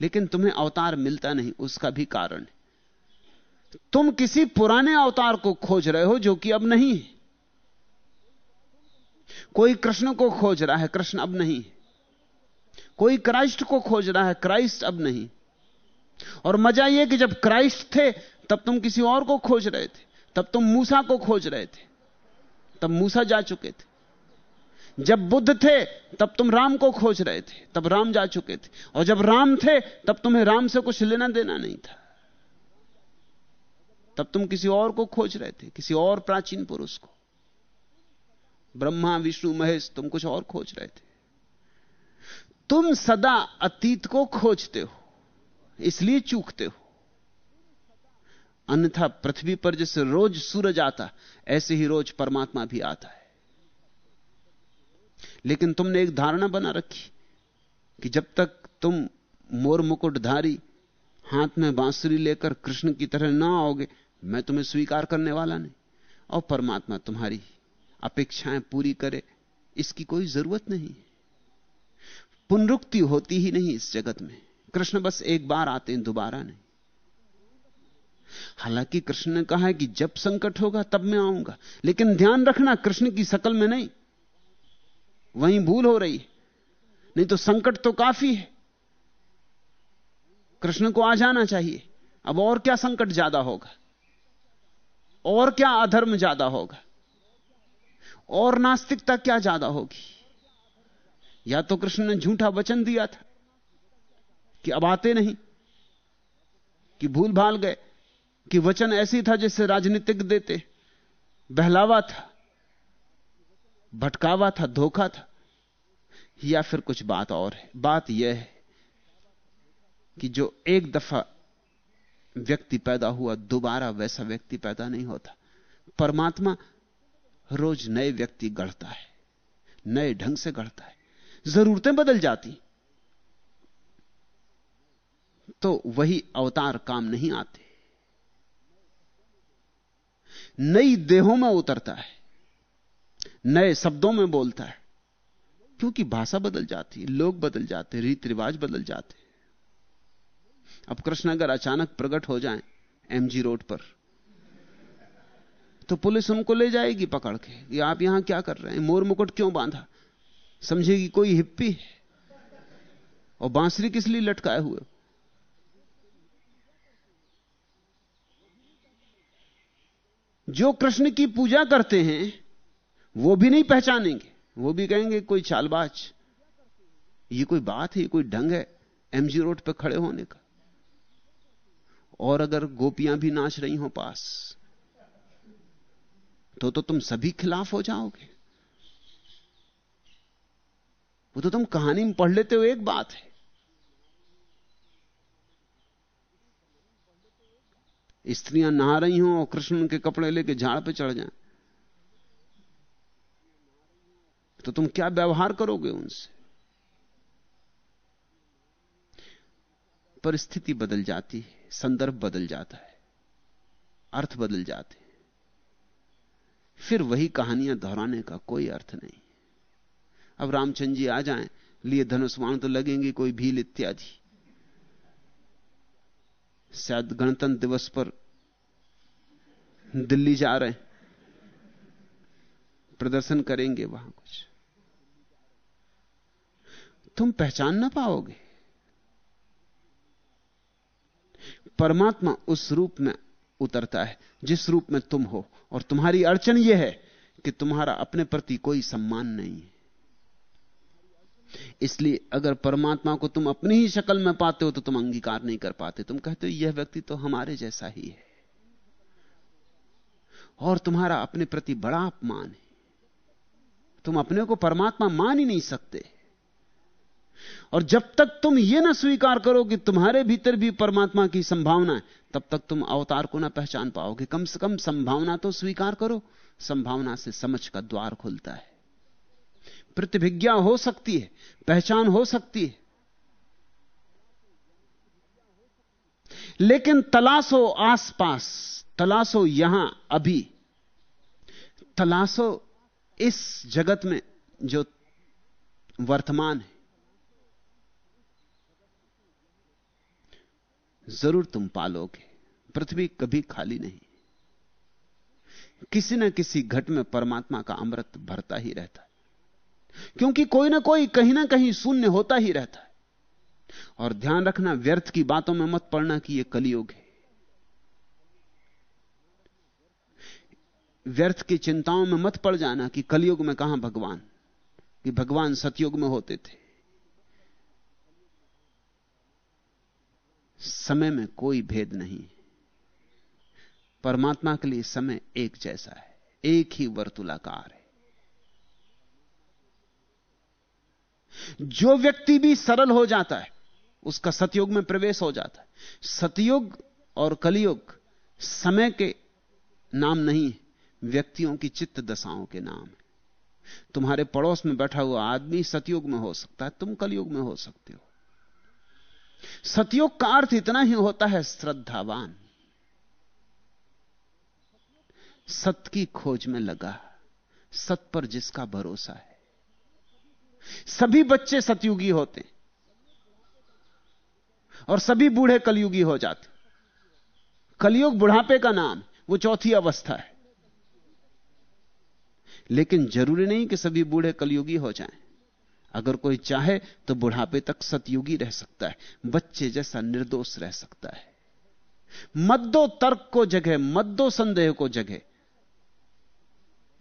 लेकिन तुम्हें अवतार मिलता नहीं, उसका भी कारण है। तुम किसी पुराने अवतार को खोज रहे हो जो कि अब नहीं है। कोई कृष्ण को खोज रहा है, कृष्ण अब नहीं है। कोई क्राइस्ट को खोज रहा है, क्राइस्ट अब नहीं। और मज़ा यह कि जब क्राइस्ट थे, तब तुम किसी और को खोज रहे थे। तब तुम मूसा को खोज रहे थे। तब मूसा जा चुके थे। जब बुद्ध थे, तब तुम राम को खोज रहे थे। तब राम जा चुके थे। और जब राम थे, तब तुम्हें राम से कुछ लेना देना नहीं था। तब तुम किसी और को खोज रहे थे, किसी और प्राचीन पुरुष को। ब्रह्मा, विष्णु, महेश, तुम कुछ और खोज रहे थे। तुम सदा अतीत को खोजते हो, इसलिए चूकते हो। अन्यथा पृथ्वी पर जैसे रोज सूरज आता, ऐसे ही रोज परमात्मा भी आता है। लेकिन तुमने एक धारणा बना रखी कि जब तक तुम मोर मुकुटधारी, हाथ में बांसुरी लेकर कृष्ण की तरह ना आओगे मैं तुम्हें स्वीकार करने वाला नहीं। और परमात्मा तुम्हारी अपेक्षाएँ पूरी करे, इसकी कोई ज़रूरत नहीं। पुनरुक्ति होती ही नहीं इस जगत में। कृष्ण बस एक बार आते हैं, दोबारा नहीं। हालाँकि कृष्ण ने कहा है कि जब संकट होगा, तब मैं आऊँगा। लेकिन ध्यान रखना, कृष्ण की शकल में नहीं। वहीं भूल हो रही है। नहीं तो संकट तो काफ़ी है। कृष्ण को आ जाना चाहिए। अब और क्या संकट ज़्यादा होगा? और क्या अधर्म ज़्यादा होगा? और नास्तिकता क्या ज़्यादा होगी? या तो कृष्ण ने झूठा वचन दिया था कि अब आते नहीं, कि भूल भाल गए, कि वचन ऐसी था जिससे राजनीतिक देते, बहलावा था, भटकावा था, धोखा था, या फिर कुछ बात और है? बात यह है कि जो एक दफ़ा व्यक्ति पैदा हुआ, दोबारा वैसा व्यक्ति पैदा नहीं होता। परमात्मा रोज नए व्यक्ति गढ़ता है, नए ढंग से गढ़ता है। जरूरतें बदल जाती। तो वही अवतार काम नहीं आते। नई देहों में उतरता है, नए शब्दों में बोलता है, क्योंकि भाषा बदल जाती है लोग बदल जाते रीति रिवाज बदल जाते। अब कृष्ण अगर अचानक प्रकट हो जाएँ एमजी रोड पर तो पुलिस उनको ले जाएगी पकड़ के, कि आप यहाँ क्या कर रहे हैं? मोर मुकुट क्यों बांधा? समझेगी कोई हिप्पी है? और बांसुरी किस लिए लटकाए हुए जो कृष्ण की पूजा करते हैं, वो भी नहीं पहचानेंगे। वो भी कहेंगे, कोई चालबाज ये कोई बात है कोई ढंग है एमजी रोड पे खड़े होने का। और अगर गोपियाँ भी नाच रही हो पास तो तो तुम सभी खिलाफ हो जाओगे। वो तो तुम कहानी में पढ़ लेते हो एक बात है। स्त्रियाँ नहा रही हों और कृष्ण के कपड़े लेके झाड़ पे चढ़ जाएँ। तो तुम क्या व्यवहार करोगे उनसे? परिस्थिति बदल जाती है। संदर्भ बदल जाता है, अर्थ बदल जाते हैं। फिर वही कहानियाँ दोहराने का कोई अर्थ नहीं। अब रामचंद्र जी आ जाएँ, लिए धनुष्वाण तो लगेंगे कोई भील इत्यादि। शायद गणतंत्र दिवस पर दिल्ली जा रहे प्रदर्शन करेंगे वहाँ कुछ। तुम पहचान ना पाओगे? परमात्मा उस रूप में उतरता है, जिस रूप में तुम हो। और तुम्हारी अड़चन यह है कि तुम्हारा अपने प्रति कोई सम्मान नहीं है। इसलिए अगर परमात्मा को तुम अपनी ही शक्ल में पाते हो तो तुम अंगीकार नहीं कर पाते। तुम कहते हो, यह व्यक्ति तो हमारे जैसा ही है। और तुम्हारा अपने प्रति बड़ा अपमान है। तुम अपने को परमात्मा मान ही नहीं सकते। और जब तक तुम यह ना स्वीकार करो कि तुम्हारे भीतर भी परमात्मा की संभावना है, तब तक तुम अवतार को ना पहचान पाओगे। कम से कम संभावना तो स्वीकार करो, संभावना से समझ का द्वार खुलता है। प्रतिभिज्ञा हो सकती है, पहचान हो सकती है। लेकिन तलाशो आसपास, तलाशो यहाँ अभी, तलाशो इस जगत में जो वर्तमान है। ज़रूर तुम पालोगे। पृथ्वी कभी खाली नहीं। किसी न किसी घट में परमात्मा का अमृत भरता ही रहता है। क्योंकि कोई ना कोई, कहीं ना कहीं शून्य होता ही रहता है। और ध्यान रखना, व्यर्थ की बातों में मत पड़ना कि यह कलयुग है। व्यर्थ की चिंताओं में मत पड़ जाना कि कलयुग में कहाँ भगवान, कि भगवान सतयुग में होते थे। समय में कोई भेद नहीं। परमात्मा के लिए समय एक जैसा है, एक ही वर्तुलाकार है। जो व्यक्ति भी सरल हो जाता है, उसका सतयुग में प्रवेश हो जाता है। सतयुग और कलयुग समय के नाम नहीं है व्यक्तियों की चित्त दशाओं के नाम है। तुम्हारे पड़ोस में बैठा हुआ आदमी सतयुग में हो सकता है, तुम कलयुग में हो सकते हो। सतयुग का अर्थ इतना ही होता है श्रद्धावान। सत की खोज में लगा, सत पर जिसका भरोसा है। सभी बच्चे सतयुगी होते और सभी बूढ़े कलयुगी हो जाते कलयुग बुढ़ापे का नाम, वो चौथी अवस्था है। लेकिन ज़रूरी नहीं कि सभी बूढ़े कलयुगी हो जाएँ। अगर कोई चाहे तो बुढ़ापे तक सतयुगी रह सकता है, बच्चे जैसा निर्दोष रह सकता है। मत दो तर्क को जगह मत दो संदेह को जगह।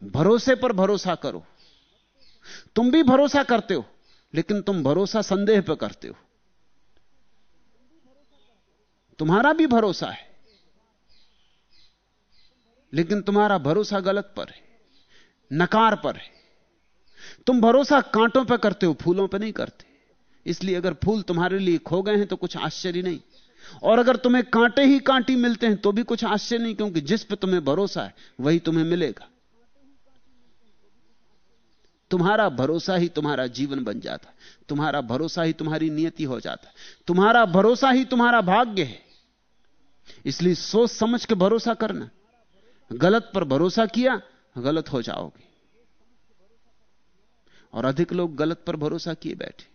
भरोसे पर भरोसा करो। तुम भी भरोसा करते हो, लेकिन तुम भरोसा संदेह पर करते हो। तुम्हारा भी भरोसा है, लेकिन तुम्हारा भरोसा गलत पर है, नकार पर है। तुम भरोसा कांटों पर करते हो, फूलों पर नहीं करते। इसलिए अगर फूल तुम्हारे लिए खो गए हैं तो कुछ आश्चर्य नहीं। और अगर तुम्हें कांटे ही कांटी मिलते हैं तो भी कुछ आश्चर्य नहीं, क्योंकि जिस पर तुम्हें भरोसा है, वही तुम्हें मिलेगा। तुम्हारा भरोसा ही तुम्हारा जीवन बन जाता तुम्हारा भरोसा ही तुम्हारी नियति हो जाता तुम्हारा भरोसा ही तुम्हारा भाग्य है। इसलिए सोच समझ के भरोसा करना। गलत पर भरोसा किया, गलत हो जाओगे। और अधिक लोग गलत पर भरोसा किए बैठे।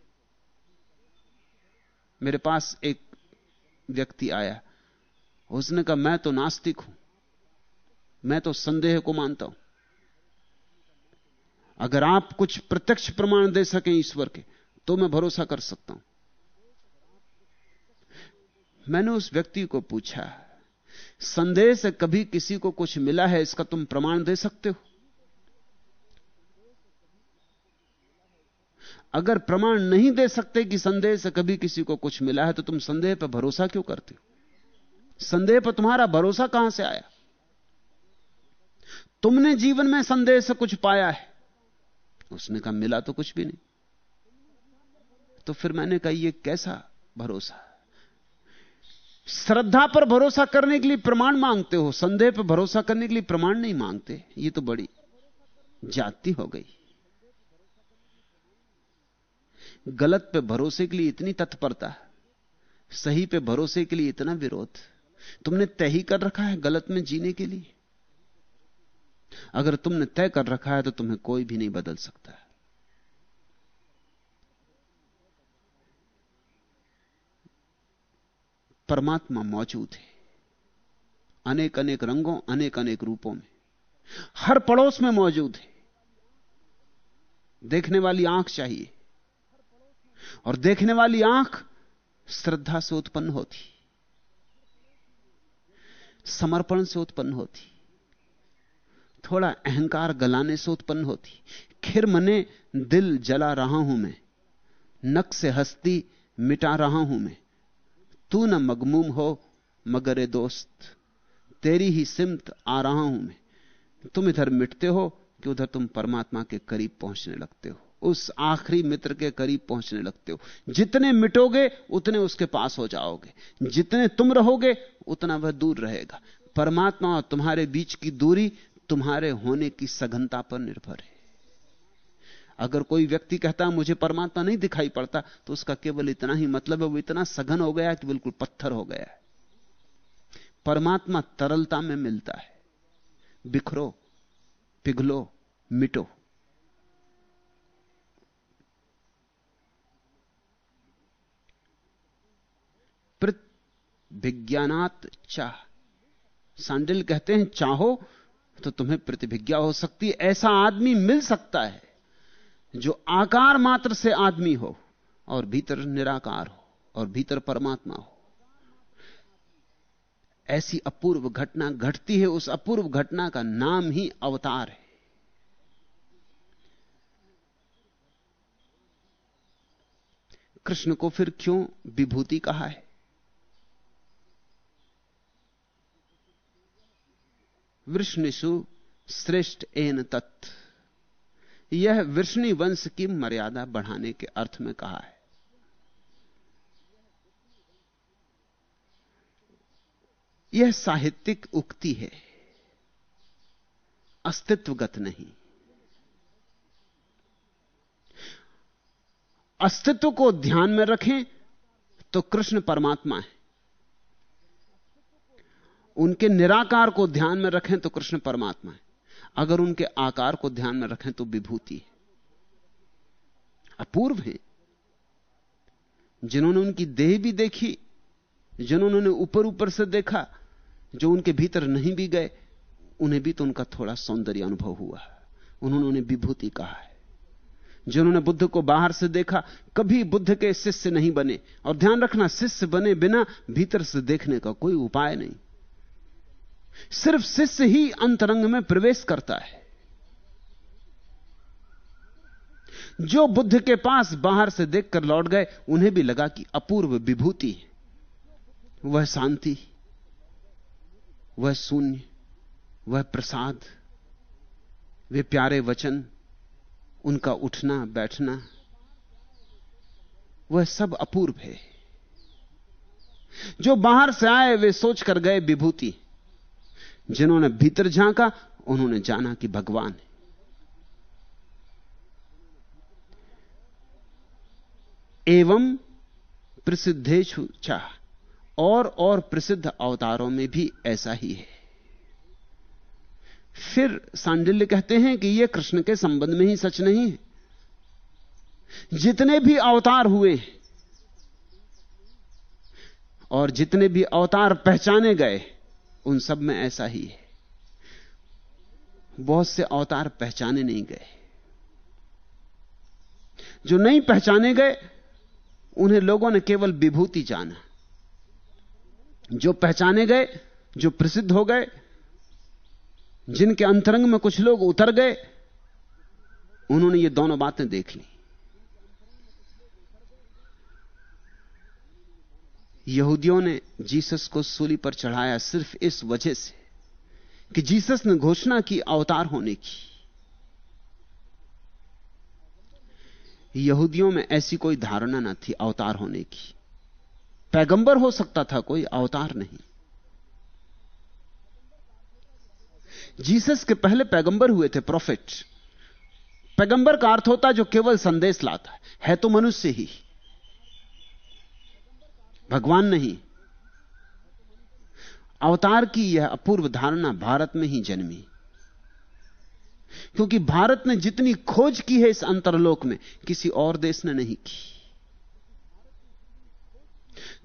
मेरे पास एक व्यक्ति आया। उसने कहा मैं तो नास्तिक हूँ। मैं तो संदेह को मानता हूँ। अगर आप कुछ प्रत्यक्ष प्रमाण दे सकें ईश्वर के तो मैं भरोसा कर सकता हूँ। मैंने उस व्यक्ति को पूछा, संदेह से कभी किसी को कुछ मिला है, इसका तुम प्रमाण दे सकते हो? अगर प्रमाण नहीं दे सकते कि संदेह से कभी किसी को कुछ मिला है तो तुम संदेह पर भरोसा क्यों करते हो? संदेह पर तुम्हारा भरोसा कहाँ से आया? तुमने जीवन में संदेह से कुछ पाया है? उसने कहा, मिला तो कुछ भी नहीं। तो फिर मैंने कहा यह कैसा भरोसा? श्रद्धा पर भरोसा करने के लिए प्रमाण मांगते हो, संदेह पर भरोसा करने के लिए प्रमाण नहीं मांगते। ये तो बड़ी जाति हो गई। गलत पे भरोसे के लिए इतनी तत्परता, सही पे भरोसे के लिए इतना विरोध। तुमने तय ही कर रखा है गलत में जीने के लिए? अगर तुमने तय कर रखा है तो तुम्हें कोई भी नहीं बदल सकता। परमात्मा मौजूद है अनेक अनेक रंगों अनेक अनेक रूपों में। हर पड़ोस में मौजूद है। देखने वाली आँख चाहिए। और देखने वाली आँख श्रद्धा से उत्पन्न होती, समर्पण से उत्पन्न होती, थोड़ा अहंकार गलाने से उत्पन्न होती। खिर मने, दिल जला रहा हूँ मैं नक से हस्ती मिटा रहा हूँ मैं। तू न मगमूम हो मगर ए दोस्त, तेरी ही सिमत आ रहा हूँ मैं। तुम इधर मिटते हो कि उधर तुम परमात्मा के करीब पहुँचने लगते हो। उस आखिरी मित्र के करीब पहुँचने लगते हो। जितने मिटोगे, उतने उसके पास हो जाओगे। जितने तुम रहोगे, उतना वह दूर रहेगा। परमात्मा और तुम्हारे बीच की दूरी, तुम्हारे होने की सघनता पर निर्भर है। अगर कोई व्यक्ति कहता, मुझे परमात्मा नहीं दिखाई पड़ता तो उसका केवल इतना ही मतलब है, वो इतना सघन हो गया कि बिल्कुल पत्थर हो गया है। परमात्मा तरलता में मिलता है। बिखरो, पिघलो, मिटो। विज्ञानात चाह। सांडिल कहते हैं, चाहो तो तुम्हें प्रतिभिज्ञा हो सकती है। ऐसा आदमी मिल सकता है, जो आकार मात्र से आदमी हो और भीतर निराकार हो और भीतर परमात्मा हो। ऐसी अपूर्व घटना घटती है, उस अपूर्व घटना का नाम ही अवतार है। कृष्ण को फिर क्यों विभूति कहा है? वृष्णिषु श्रेष्ठ एन तत्। यह वृष्णि वंश की मर्यादा बढ़ाने के अर्थ में कहा है। यह साहित्यिक उक्ति है। अस्तित्वगत नहीं। अस्तित्व को ध्यान में रखें तो कृष्ण परमात्मा है। उनके निराकार को ध्यान में रखें तो कृष्ण परमात्मा है। अगर उनके आकार को ध्यान में रखें तो विभूति है। अपूर्व हैं। जिन्होंने उनकी देह भी देखी, जिन्होंने ऊपर ऊपर से देखा, जो उनके भीतर नहीं भी गए, उन्हें भी तो उनका थोड़ा सौंदर्य अनुभव हुआ। उन्होंने उन्हें विभूति कहा है। जिन्होंने बुद्ध को बाहर से देखा, कभी बुद्ध के शिष्य नहीं बने। और ध्यान रखना, शिष्य बने बिना भीतर से देखने का कोई उपाय नहीं। सिर्फ़ शिष्य ही अंतरंग में प्रवेश करता है। जो बुद्ध के पास बाहर से देखकर लौट गए, उन्हें भी लगा कि अपूर्व विभूति वह शांति, वह शून्य, वह प्रसाद, वे प्यारे वचन, उनका उठना, बैठना, वह सब अपूर्व है। जो बाहर से आए, वे सोच कर गए विभूति। जिन्होंने भीतर झांका, उन्होंने जाना कि भगवान है। एवं प्रसिद्धेशु चाह, और और प्रसिद्ध अवतारों में भी ऐसा ही है। फिर सांडिल्य कहते हैं कि यह कृष्ण के संबंध में ही सच नहीं है। जितने भी अवतार हुए और जितने भी अवतार पहचाने गए उन सब में ऐसा ही है। बहुत से अवतार पहचाने नहीं गए। जो नहीं पहचाने गए, उन्हें लोगों ने केवल विभूति जाना। जो पहचाने गए, जो प्रसिद्ध हो गए, जिनके अंतरंग में कुछ लोग उतर गए, उन्होंने ये दोनों बातें देख ली। यहूदियों ने जीसस को सूली पर चढ़ाया सिर्फ़ इस वजह से कि जीसस ने घोषणा की अवतार होने की। यहूदियों में ऐसी कोई धारणा ना थी अवतार होने की। पैगंबर हो सकता था, कोई अवतार नहीं। जीसस के पहले पैगंबर हुए थे प्रॉफिट पैगंबर का अर्थ होता जो केवल संदेश लाता है है तो मनुष्य ही। भगवान नहीं। अवतार की यह अपूर्व धारणा भारत में ही जन्मी। क्योंकि भारत ने जितनी खोज की है इस अंतरलोक में, किसी और देश ने नहीं की।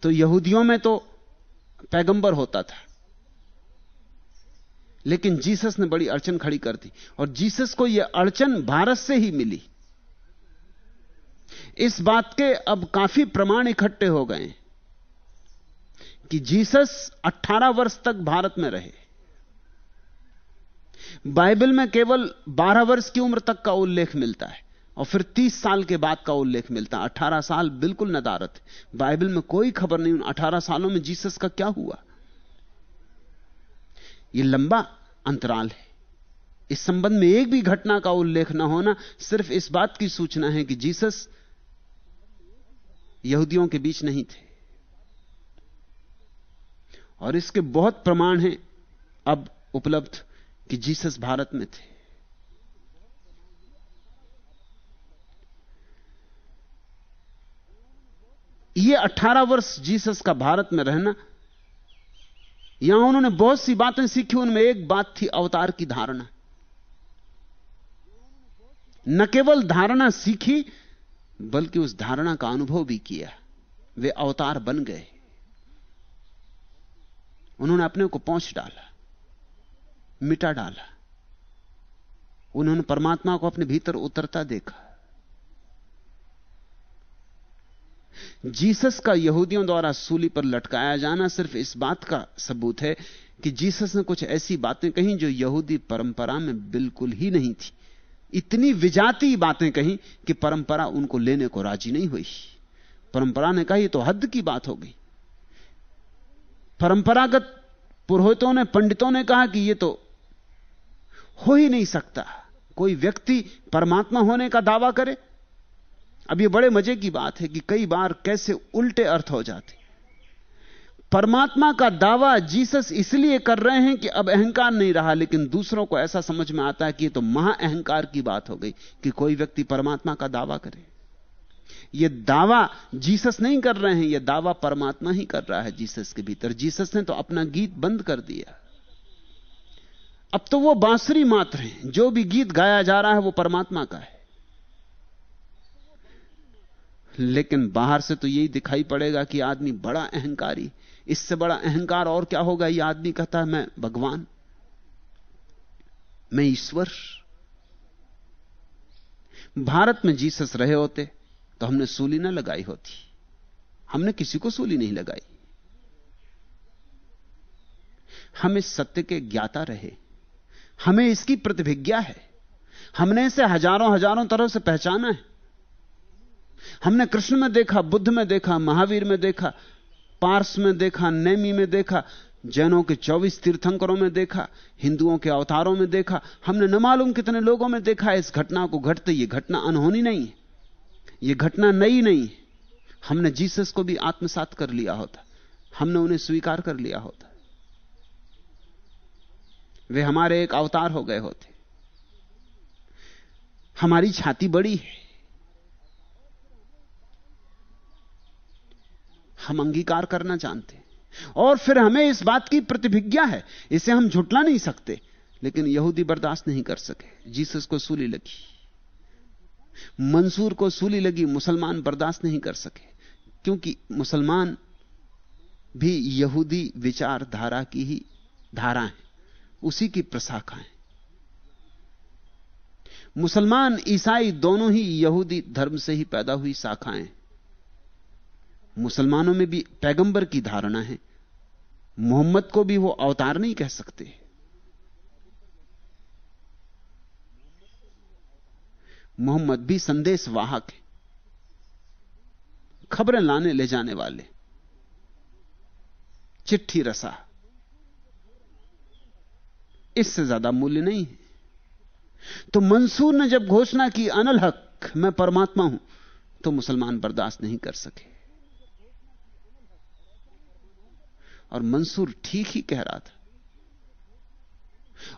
तो यहूदियों में तो पैगंबर होता था। लेकिन जीसस ने बड़ी अड़चन खड़ी कर दी और जीसस को यह अड़चन भारत से ही मिली। इस बात के अब काफ़ी प्रमाण इकट्ठे हो गए कि जीसस 18 वर्ष तक भारत में रहे। बाइबल में केवल 12 वर्ष की उम्र तक का उल्लेख मिलता है और फिर 30 साल के बाद का उल्लेख मिलता है। 18 साल बिल्कुल नदारत। बाइबल में कोई खबर नहीं, उन 18 सालों में जीसस का क्या हुआ? यह लंबा अंतराल है। इस संबंध में एक भी घटना का उल्लेख न होना, सिर्फ़ इस बात की सूचना है कि जीसस यहूदियों के बीच नहीं थे। और इसके बहुत प्रमाण हैं अब उपलब्ध कि जीसस भारत में थे। ये 18 वर्ष जीसस का भारत में रहना यहाँ उन्होंने बहुत सी बातें सीखी, उनमें एक बात थी, अवतार की धारणा। न केवल धारणा सीखी, बल्कि उस धारणा का अनुभव भी किया। वे अवतार बन गए। उन्होंने अपने को पहुँच डाला, मिटा डाला। उन्होंने परमात्मा को अपने भीतर उतरता देखा। जीसस का यहूदियों द्वारा सूली पर लटकाया जाना सिर्फ़ इस बात का सबूत है कि जीसस ने कुछ ऐसी बातें कही जो यहूदी परंपरा में बिल्कुल ही नहीं थी। इतनी विजाती बातें कही कि परंपरा उनको लेने को राज़ी नहीं हुई। परंपरा ने कहा तो हद की बात हो गई। परंपरागत पुरोहितों ने, पंडितों ने कहा कि यह तो हो ही नहीं सकता। कोई व्यक्ति परमात्मा होने का दावा करे। अब यह बड़े मज़े की बात है कि कई बार कैसे उल्टे अर्थ हो जाते। परमात्मा का दावा जीसस इसलिए कर रहे हैं कि अब अहंकार नहीं रहा, लेकिन दूसरों को ऐसा समझ में आता है कि यह तो महा अहंकार की बात हो गई कि कोई व्यक्ति परमात्मा का दावा करे। यह दावा जीसस नहीं कर रहे हैं यह दावा परमात्मा ही कर रहा है जीसस के भीतर। जीसस ने तो अपना गीत बंद कर दिया। अब तो वो बांसुरी मात्र है। जो भी गीत गाया जा रहा है वो परमात्मा का है। लेकिन बाहर से तो यही दिखाई पड़ेगा कि आदमी बड़ा अहंकारी। इससे बड़ा अहंकार और क्या होगा? यह आदमी कहता है, मैं भगवान। मैं ईश्वर। भारत में जीसस रहे होते। तो हमने सूली ना लगाई होती। हमने किसी को सूली नहीं लगाई। हम इस सत्य के ज्ञाता रहे। हमें इसकी प्रतिभिज्ञा है। हमने इसे हज़ारों हज़ारों तरह से पहचाना है। हमने कृष्ण में देखा, बुद्ध में देखा, महावीर में देखा, पार्स में देखा, नेमी में देखा, जैनों के 24 तीर्थंकरों में देखा, हिंदुओं के अवतारों में देखा। हमने न मालूम कितने लोगों में देखा, इस घटना को घटते ये घटना अनहोनी नहीं है। ये घटना नई नहीं। है हमने जीसस को भी आत्मसात कर लिया होता। हमने उन्हें स्वीकार कर लिया होता। वे हमारे एक अवतार हो गए होते। हमारी छाती बड़ी है। हम अंगीकार करना जानते और फिर हमें इस बात की प्रतिभिज्ञा है। इसे हम झुटला नहीं सकते। लेकिन यहूदी बर्दाश्त नहीं कर सके। जीसस को सूली लगी। मंसूर को सूली लगी, मुसलमान बर्दाश्त नहीं कर सके, क्योंकि मुसलमान भी यहूदी विचारधारा की ही धारा है, उसी की प्रशाखा है। मुसलमान, ईसाई दोनों ही यहूदी धर्म से ही पैदा हुई शाखाएँ। मुसलमानों में भी पैगंबर की धारणा है, मोहम्मद को भी वो अवतार नहीं कह सकते। मोहम्मद भी संदेश वाहक है। खबरें लाने ले जाने वाले। चिट्ठी रसा। इससे ज़्यादा मूल्य नहीं है। तो मंसूर ने जब घोषणा की, अनल हक, मैं परमात्मा हूँ तो मुसलमान बर्दाश्त नहीं कर सके। और मंसूर ठीक ही कह रहा था।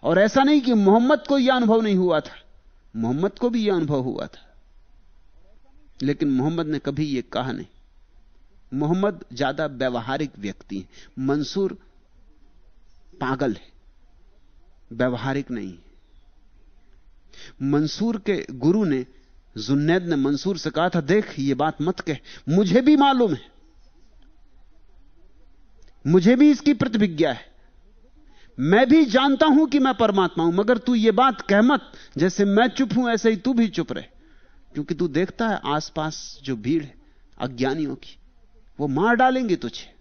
और ऐसा नहीं कि मोहम्मद को यह अनुभव नहीं हुआ था। मोहम्मद को भी यह अनुभव हुआ था। लेकिन मोहम्मद ने कभी यह कहा नहीं। मोहम्मद ज़्यादा व्यवहारिक व्यक्ति है। मंसूर पागल है। व्यवहारिक नहीं मंसूर के गुरु ने जुन्नैद ने मंसूर से कहा था, देख, ये बात मत कह। मुझे भी मालूम है। मुझे भी इसकी प्रतिभिज्ञा है। मैं भी जानता हूँ कि मैं परमात्मा हूँ, मगर तू ये बात कह मत, जैसे मैं चुप हूँ, ऐसे ही तू भी चुप रहे। क्योंकि तू देखता है आसपास जो भीड़ है, अज्ञानियों की, वो मार डालेंगे तुझे।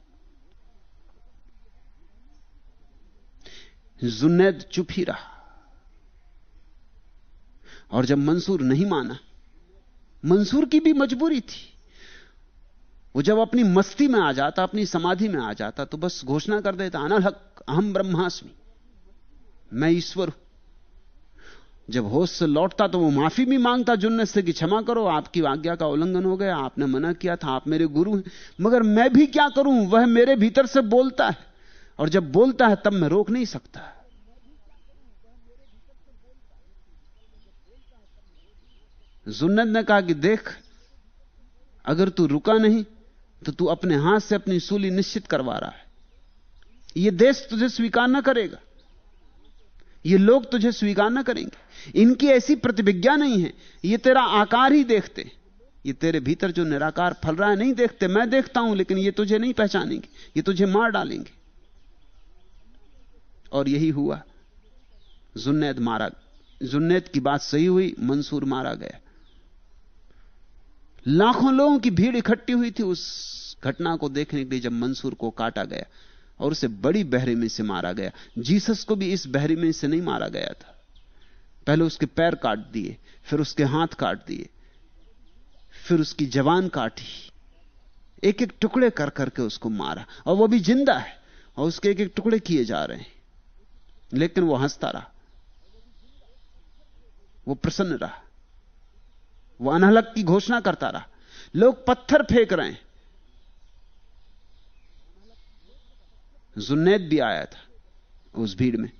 जुन्नैद चुप ही रहा। और जब मंसूर नहीं माना, मंसूर की भी मजबूरी थी। वो जब अपनी मस्ती में आ जाता, अपनी समाधि में आ जाता तो बस घोषणा कर देता, अनल हक अहम ब्रह्मास्मि। मैं ईश्वर हूँ। जब होश से लौटता तो वो माफ़ी भी माँगता जुन्नत से कि क्षमा करो, आपकी आज्ञा का उल्लंघन हो गया, आपने मना किया था, आप मेरे गुरु हैं। मगर मैं भी क्या करूँ? वह मेरे भीतर से बोलता है। और जब बोलता है, तब मैं रोक नहीं सकता। जुन्नत ने कहा कि देख, अगर तू रुका नहीं तो तू अपने हाथ से अपनी सूली निश्चित करवा रहा है। यह देश तुझे स्वीकार ना करेगा। ये लोग तुझे स्वीकार ना करेंगे। इनकी ऐसी प्रतिभिज्ञा नहीं है। ये तेरा आकार ही देखते। ये तेरे भीतर जो निराकार फल रहा है, नहीं देखते। मैं देखता हूँ, लेकिन ये तुझे नहीं पहचानेंगे। ये तुझे मार डालेंगे। और यही हुआ। जुन्नैद मारा, जुन्नैद की बात सही हुई, मंसूर मारा गया। लाखों लोगों की भीड़ इकट्ठी हुई थी उस घटना को देखने के लिए जब मंसूर को काटा गया। और उसे बड़ी बहरे में से मारा गया। जीसस को भी इस बहरे में से नहीं मारा गया था। पहले उसके पैर काट दिए, फिर उसके हाथ काट दिए, फिर उसकी जवान काटी। एक एक टुकड़े कर करके उसको मारा। और वो भी ज़िंदा है, और उसके एक एक टुकड़े किए जा रहे हैं। लेकिन वो हंसता रहा। वो प्रसन्न रहा। वो अनहलक की घोषणा करता रहा। लोग पत्थर फेंक रहे हैं। जुन्नैद भी आया था उस भीड़ में।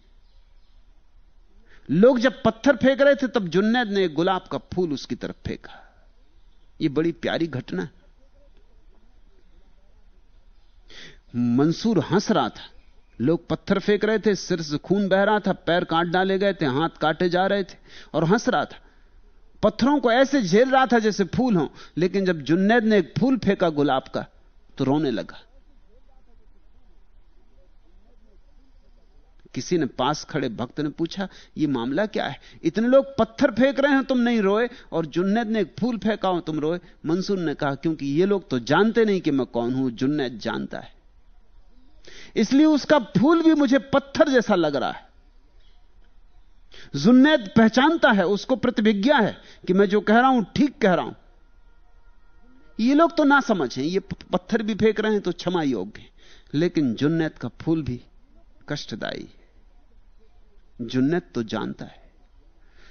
लोग जब पत्थर फेंक रहे थे, तब जुन्नैद ने गुलाब का फूल उसकी तरफ़ फेंका। यह बड़ी प्यारी घटना। मंसूर हंस रहा था। लोग पत्थर फेंक रहे थे, सिर से खून बह रहा था, पैर काट डाले गए थे, हाथ काटे जा रहे थे और हंस रहा था। पत्थरों को ऐसे झेल रहा था जैसे फूल हो, लेकिन जब जुन्नैद ने एक फूल फेंका गुलाब का तो रोने लगा। किसी ने पास खड़े भक्त ने पूछा यह मामला क्या है? इतने लोग पत्थर फेंक रहे हैं, तुम नहीं रोए, और जुन्नैद ने एक फूल फेंका हो, तुम रोए? मंसूर ने कहा, क्योंकि ये लोग तो जानते नहीं कि मैं कौन हूँ, जुन्नैद जानता है। इसलिए उसका फूल भी मुझे पत्थर जैसा लग रहा है। जुन्नैद पहचानता है, उसको प्रतिभिज्ञा है कि मैं जो कह रहा हूँ, ठीक कह रहा हूँ। ये लोग तो ना समझ, ये पत्थर भी फेंक रहे हैं तो क्षमा योग्य लेकिन जुन्नैद का फूल भी कष्टदायी है। जुन्नैद तो जानता है,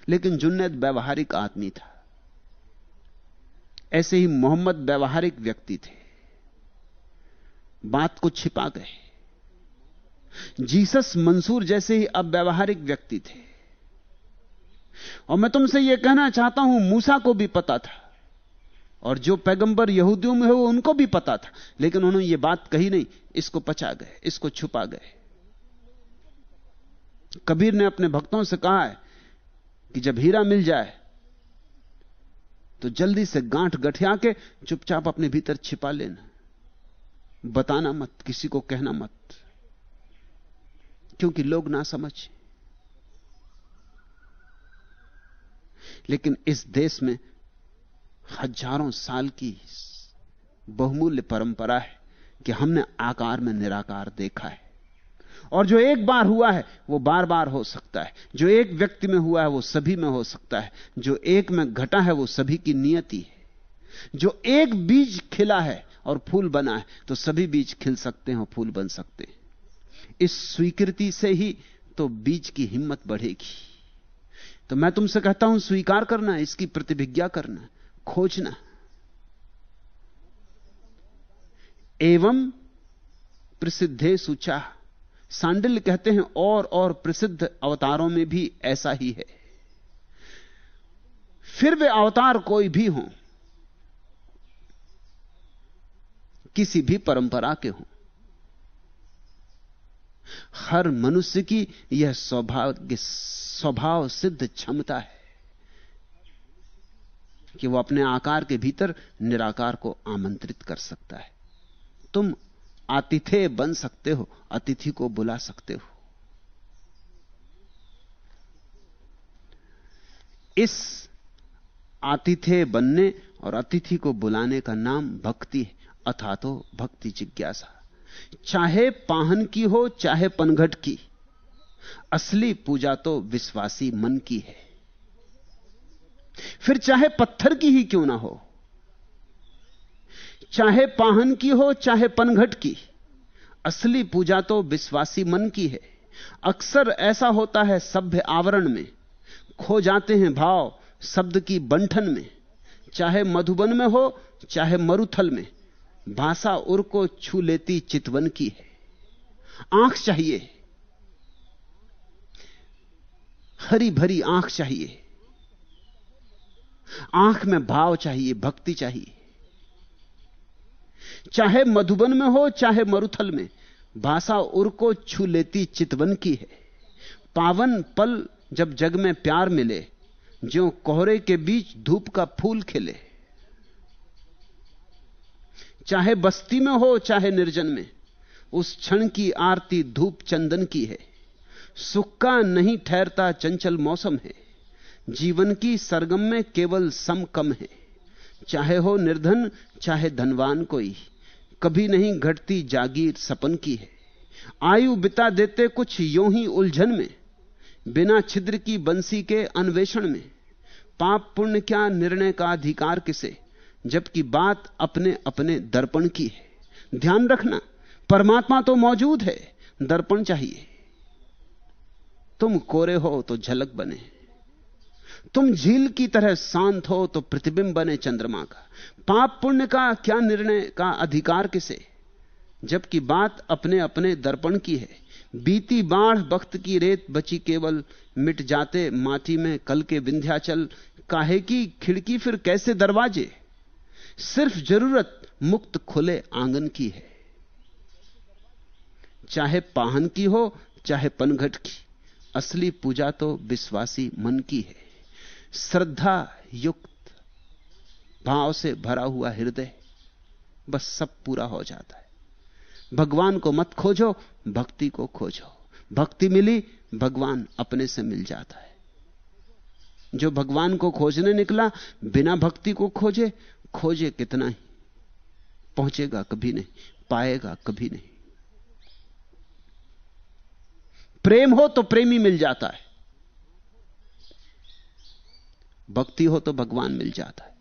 लेकिन जुन्नत व्यवहारिक आदमी था। ऐसे ही मोहम्मद व्यवहारिक व्यक्ति थे। बात को छिपा गए। जीसस मंसूर जैसे ही अब व्यवहारिक व्यक्ति थे। और मैं तुमसे यह कहना चाहता हूँ, मूसा को भी पता था, और जो पैगंबर यहूदियों में हो उनको भी पता था, लेकिन उन्होंने यह बात कही नहीं, इसको पचा गए, इसको छुपा गए। कबीर ने अपने भक्तों से कहा है कि जब हीरा मिल जाए तो जल्दी से गांठ गठिया के चुपचाप अपने भीतर छिपा लेना। बताना मत, किसी को कहना मत, क्योंकि लोग ना समझ। लेकिन इस देश में हज़ारों साल की बहुमूल्य परंपरा है कि हमने आकार में निराकार देखा है। और जो एक बार हुआ है, वो बार बार हो सकता है। जो एक व्यक्ति में हुआ है, वो सभी में हो सकता है। जो एक में घटा है, वो सभी की नियति है। जो एक बीज खिला है और फूल बना है तो सभी बीज खिल सकते हैं और फूल बन सकते हैं। इस स्वीकृति से ही तो बीज की हिम्मत बढ़ेगी। तो मैं तुमसे कहता हूँ, स्वीकार करना, इसकी प्रतिभिज्ञा करना, खोजना। एवं प्रसिद्धे सुचा सांडिल्य कहते हैं, और और प्रसिद्ध अवतारों में भी ऐसा ही है। फिर वे अवतार कोई भी हों, किसी भी परंपरा के हों, हर मनुष्य की यह सौभाग्य, स्वभाव सिद्ध क्षमता है कि वह अपने आकार के भीतर निराकार को आमंत्रित कर सकता है। तुम आतिथ्य बन सकते हो, अतिथि को बुला सकते हो। इस आतिथ्य बनने और अतिथि को बुलाने का नाम भक्ति है अथा तो भक्ति जिज्ञासा। चाहे पाहन की हो, चाहे पनघट की, असली पूजा तो विश्वासी मन की है। फिर चाहे पत्थर की ही क्यों ना हो चाहे पाहन की हो, चाहे पनघट की। असली पूजा तो विश्वासी मन की है। अक्सर ऐसा होता है सभ्य आवरण में। खो जाते हैं भाव शब्द की बंठन में। चाहे मधुबन में हो, चाहे मरुथल में। भाषा उर को छू लेती चितवन की है। आँख चाहिए। हरी भरी आँख चाहिए। आँख में भाव चाहिए, भक्ति चाहिए। चाहे मधुबन में हो, चाहे मरुथल में, भाषा उर को छू लेती चितवन की है। पावन पल जब जग में प्यार मिले जो कोहरे के बीच धूप का फूल खिले। चाहे बस्ती में हो, चाहे निर्जन में, उस क्षण की आरती धूप चंदन की है। सुख का नहीं ठहरता चंचल मौसम है, जीवन की सरगम में केवल सम कम है। चाहे हो निर्धन, चाहे धनवान कोई, कभी नहीं घटती जागीर सपन की है। आयु बिता देते कुछ यों ही उलझन में, बिना छिद्र की बंसी के अन्वेषण में। पाप पुण्य क्या निर्णय का अधिकार किसे, जबकि बात अपने अपने दर्पण की है। ध्यान रखना, परमात्मा तो मौजूद है, दर्पण चाहिए। तुम कोरे हो तो झलक बने। तुम झील की तरह शांत हो तो प्रतिबिंब बने चंद्रमा का। पाप पुण्य का क्या निर्णय, का अधिकार किसे? जबकि बात अपने अपने दर्पण की है। बीती बाढ़ बख्त की रेत बची केवल मिट जाते माटी में कल के विंध्याचल। काहे की खिड़की फिर कैसे दरवाजे? सिर्फ़ ज़रूरत मुक्त खुले आँगन की है। चाहे पाहन की हो, चाहे पनघट की। असली पूजा तो विश्वासी मन की है। श्रद्धा युक्त भाव से भरा हुआ हृदय बस सब पूरा हो जाता है। भगवान को मत खोजो, भक्ति को खोजो। भक्ति मिली, भगवान अपने से मिल जाता है। जो भगवान को खोजने निकला, बिना भक्ति को खोजे खोजे कितना ही। पहुंचेगा कभी नहीं, पाएगा कभी नहीं। प्रेम हो तो प्रेमी मिल जाता है। भक्ति हो तो भगवान मिल जाता है।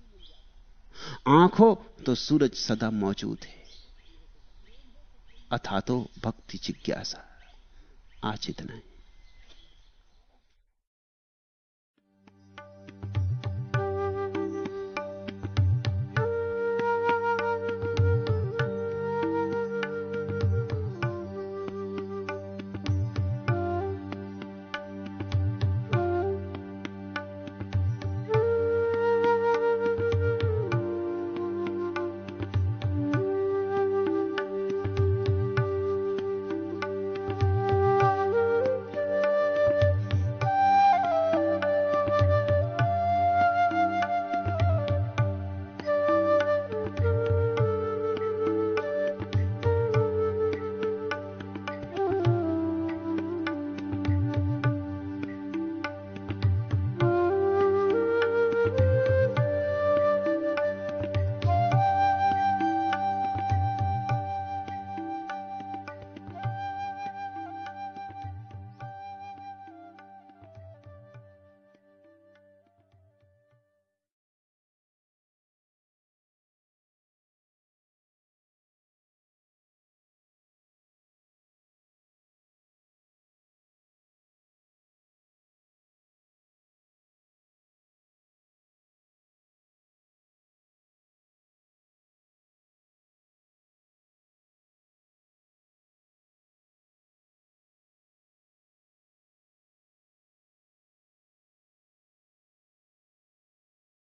आँख हो तो सूरज सदा मौजूद है। अथा तो भक्ति जिज्ञासा। आज इतना है।